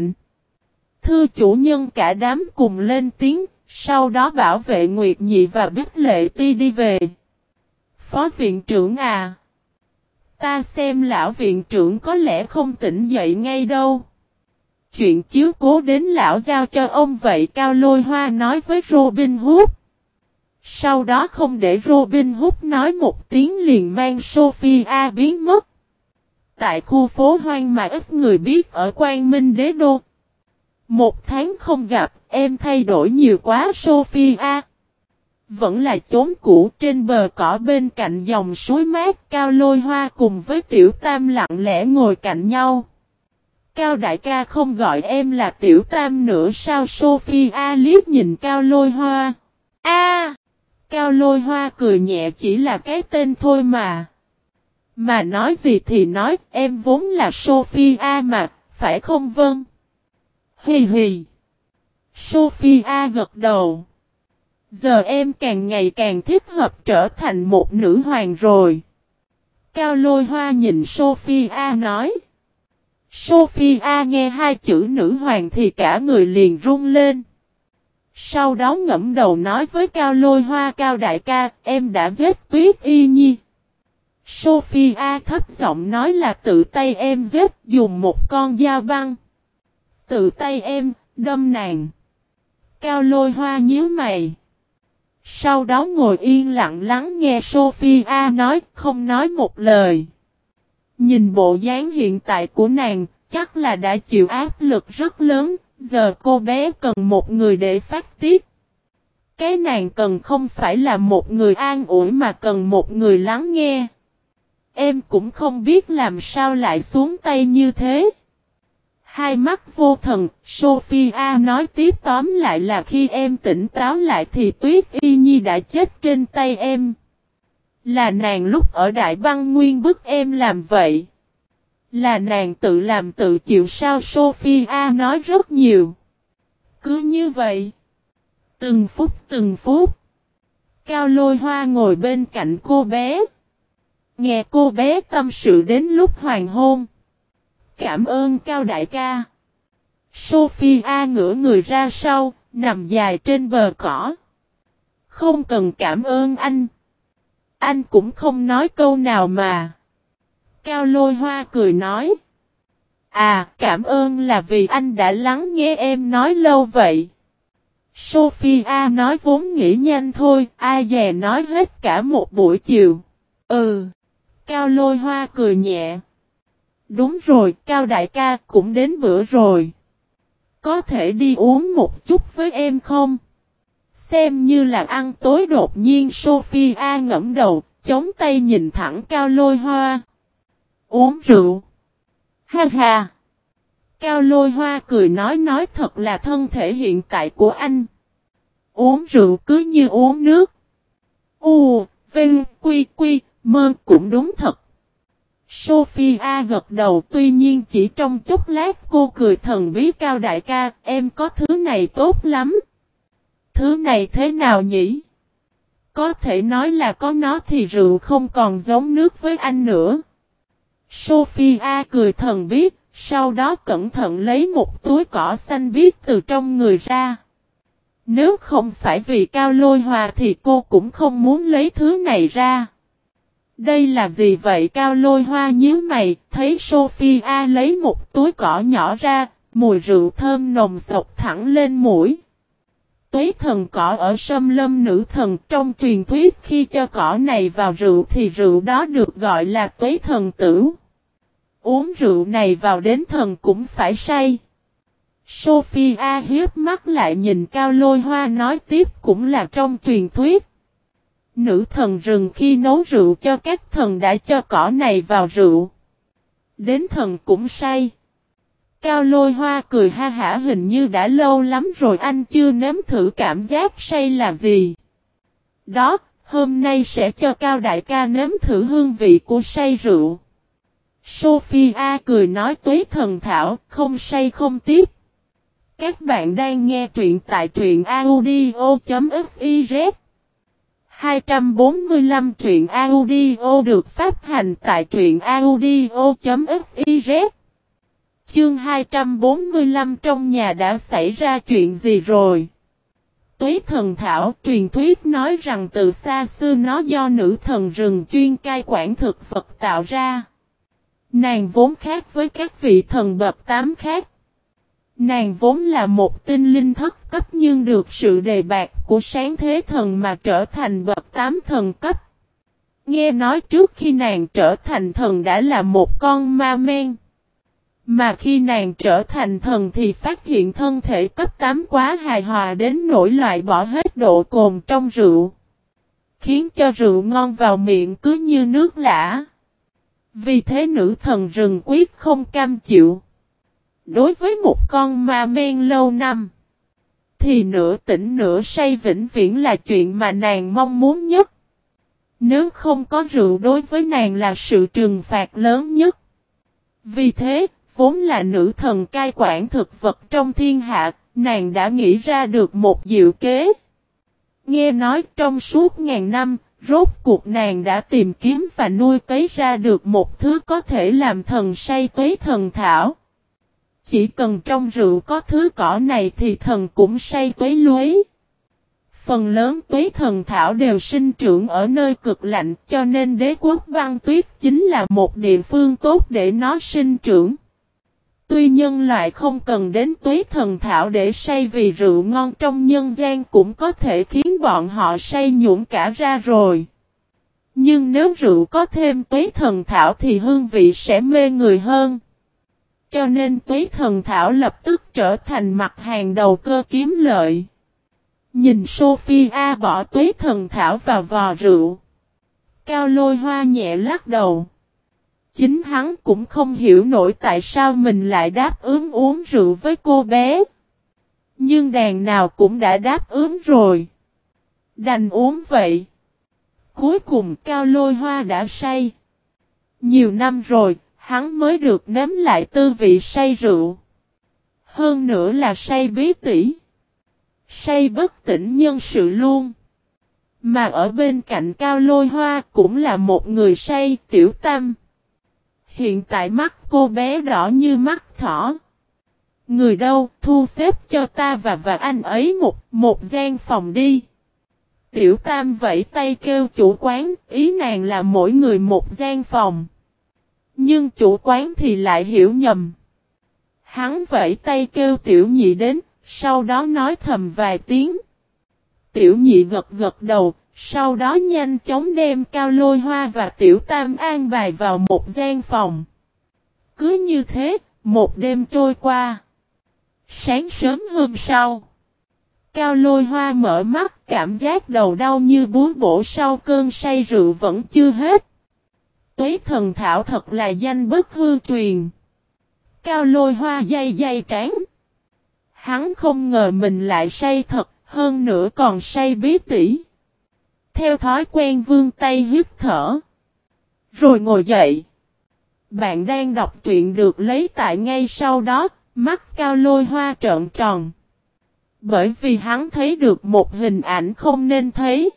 Thư chủ nhân cả đám cùng lên tiếng, sau đó bảo vệ Nguyệt Nhị và Bích Lệ Ti đi về. Phó viện trưởng à. Ta xem lão viện trưởng có lẽ không tỉnh dậy ngay đâu. Chuyện chiếu cố đến lão giao cho ông vậy Cao Lôi Hoa nói với Robin Hood. Sau đó không để Robin Hood nói một tiếng liền mang Sophia biến mất. Tại khu phố hoang mà ít người biết ở Quang Minh Đế Đô. Một tháng không gặp, em thay đổi nhiều quá Sophia. Vẫn là chốn cũ trên bờ cỏ bên cạnh dòng suối mát cao lôi hoa cùng với tiểu tam lặng lẽ ngồi cạnh nhau. Cao đại ca không gọi em là tiểu tam nữa sao Sophia liếc nhìn cao lôi hoa. A, Cao lôi hoa cười nhẹ chỉ là cái tên thôi mà. Mà nói gì thì nói em vốn là Sophia mà, phải không vâng? Hì hì. Sophia gật đầu. Giờ em càng ngày càng thích hợp trở thành một nữ hoàng rồi. Cao lôi hoa nhìn Sophia nói. Sophia nghe hai chữ nữ hoàng thì cả người liền run lên. Sau đó ngẫm đầu nói với Cao lôi hoa Cao đại ca, em đã giết tuyết y nhi. Sophia thấp giọng nói là tự tay em giết dùng một con dao băng. Tự tay em, đâm nàng. Cao lôi hoa nhíu mày. Sau đó ngồi yên lặng lắng nghe Sophia nói, không nói một lời. Nhìn bộ dáng hiện tại của nàng, chắc là đã chịu áp lực rất lớn, giờ cô bé cần một người để phát tiết. Cái nàng cần không phải là một người an ủi mà cần một người lắng nghe. Em cũng không biết làm sao lại xuống tay như thế. Hai mắt vô thần, Sophia nói tiếp tóm lại là khi em tỉnh táo lại thì Tuyết Y Nhi đã chết trên tay em. Là nàng lúc ở Đại Băng Nguyên bức em làm vậy. Là nàng tự làm tự chịu sao Sophia nói rất nhiều. Cứ như vậy. Từng phút từng phút. Cao lôi hoa ngồi bên cạnh cô bé. Nghe cô bé tâm sự đến lúc hoàng hôn. Cảm ơn Cao đại ca. Sophia ngửa người ra sau, nằm dài trên bờ cỏ. Không cần cảm ơn anh. Anh cũng không nói câu nào mà. Cao lôi hoa cười nói. À, cảm ơn là vì anh đã lắng nghe em nói lâu vậy. Sophia nói vốn nghĩ nhanh thôi, ai dè nói hết cả một buổi chiều. Ừ. Cao lôi hoa cười nhẹ. Đúng rồi, Cao đại ca cũng đến bữa rồi. Có thể đi uống một chút với em không? Xem như là ăn tối đột nhiên Sophia ngẫm đầu, chống tay nhìn thẳng Cao lôi hoa. Uống rượu. Ha ha. Cao lôi hoa cười nói nói thật là thân thể hiện tại của anh. Uống rượu cứ như uống nước. U, Vinh, Quy, Quy, Mơ cũng đúng thật. Sophia gật đầu tuy nhiên chỉ trong chốc lát cô cười thần bí cao đại ca, em có thứ này tốt lắm. Thứ này thế nào nhỉ? Có thể nói là có nó thì rượu không còn giống nước với anh nữa. Sophia cười thần bí, sau đó cẩn thận lấy một túi cỏ xanh biếc từ trong người ra. Nếu không phải vì cao lôi hòa thì cô cũng không muốn lấy thứ này ra. Đây là gì vậy cao lôi hoa nhíu mày, thấy Sophia lấy một túi cỏ nhỏ ra, mùi rượu thơm nồng sộc thẳng lên mũi. Tuế thần cỏ ở sâm lâm nữ thần trong truyền thuyết khi cho cỏ này vào rượu thì rượu đó được gọi là tuế thần tử. Uống rượu này vào đến thần cũng phải say. Sophia hiếp mắt lại nhìn cao lôi hoa nói tiếp cũng là trong truyền thuyết. Nữ thần rừng khi nấu rượu cho các thần đã cho cỏ này vào rượu. Đến thần cũng say. Cao lôi hoa cười ha hả hình như đã lâu lắm rồi anh chưa nếm thử cảm giác say là gì. Đó, hôm nay sẽ cho Cao đại ca nếm thử hương vị của say rượu. Sophia cười nói tuế thần thảo, không say không tiếp. Các bạn đang nghe truyện tại truyện audio.fif 245 truyện audio được phát hành tại truyện audio.fiz Chương 245 trong nhà đã xảy ra chuyện gì rồi? Tuế thần thảo truyền thuyết nói rằng từ xa xưa nó do nữ thần rừng chuyên cai quản thực vật tạo ra. Nàng vốn khác với các vị thần bậc tám khác. Nàng vốn là một tinh linh thất cấp nhưng được sự đề bạc của sáng thế thần mà trở thành bậc tám thần cấp. Nghe nói trước khi nàng trở thành thần đã là một con ma men. Mà khi nàng trở thành thần thì phát hiện thân thể cấp 8 quá hài hòa đến nỗi loại bỏ hết độ cồn trong rượu. Khiến cho rượu ngon vào miệng cứ như nước lã. Vì thế nữ thần rừng quyết không cam chịu. Đối với một con ma men lâu năm, thì nửa tỉnh nửa say vĩnh viễn là chuyện mà nàng mong muốn nhất. Nếu không có rượu đối với nàng là sự trừng phạt lớn nhất. Vì thế, vốn là nữ thần cai quản thực vật trong thiên hạ, nàng đã nghĩ ra được một diệu kế. Nghe nói trong suốt ngàn năm, rốt cuộc nàng đã tìm kiếm và nuôi cấy ra được một thứ có thể làm thần say tuế thần thảo. Chỉ cần trong rượu có thứ cỏ này thì thần cũng say tuế lối. Phần lớn tuế thần thảo đều sinh trưởng ở nơi cực lạnh, cho nên đế quốc băng tuyết chính là một địa phương tốt để nó sinh trưởng. Tuy nhân loại không cần đến tuế thần thảo để say vì rượu ngon trong nhân gian cũng có thể khiến bọn họ say nhuộm cả ra rồi. Nhưng nếu rượu có thêm tuế thần thảo thì hương vị sẽ mê người hơn. Cho nên tuế thần thảo lập tức trở thành mặt hàng đầu cơ kiếm lợi. Nhìn Sophia bỏ tuế thần thảo vào vò rượu. Cao lôi hoa nhẹ lắc đầu. Chính hắn cũng không hiểu nổi tại sao mình lại đáp ứng uống rượu với cô bé. Nhưng đàn nào cũng đã đáp ứng rồi. Đành uống vậy. Cuối cùng cao lôi hoa đã say. Nhiều năm rồi, hắn mới được nếm lại tư vị say rượu. Hơn nữa là say bí tỉ. Say bất tỉnh nhân sự luôn. Mà ở bên cạnh cao lôi hoa cũng là một người say tiểu tâm. Hiện tại mắt cô bé đỏ như mắt thỏ. Người đâu thu xếp cho ta và và anh ấy một, một gian phòng đi. Tiểu tam vẫy tay kêu chủ quán, ý nàng là mỗi người một gian phòng. Nhưng chủ quán thì lại hiểu nhầm. Hắn vẫy tay kêu tiểu nhị đến, sau đó nói thầm vài tiếng. Tiểu nhị gật gật đầu, sau đó nhanh chóng đem cao lôi hoa và tiểu tam an bài vào một gian phòng. Cứ như thế, một đêm trôi qua. Sáng sớm hôm sau. Cao lôi hoa mở mắt cảm giác đầu đau như búa bổ sau cơn say rượu vẫn chưa hết. Tuế thần thảo thật là danh bất hư truyền. Cao lôi hoa dây dây tráng. Hắn không ngờ mình lại say thật, hơn nữa còn say bí tỉ. Theo thói quen vương tay hít thở. Rồi ngồi dậy. Bạn đang đọc truyện được lấy tại ngay sau đó, mắt cao lôi hoa trợn tròn. Bởi vì hắn thấy được một hình ảnh không nên thấy.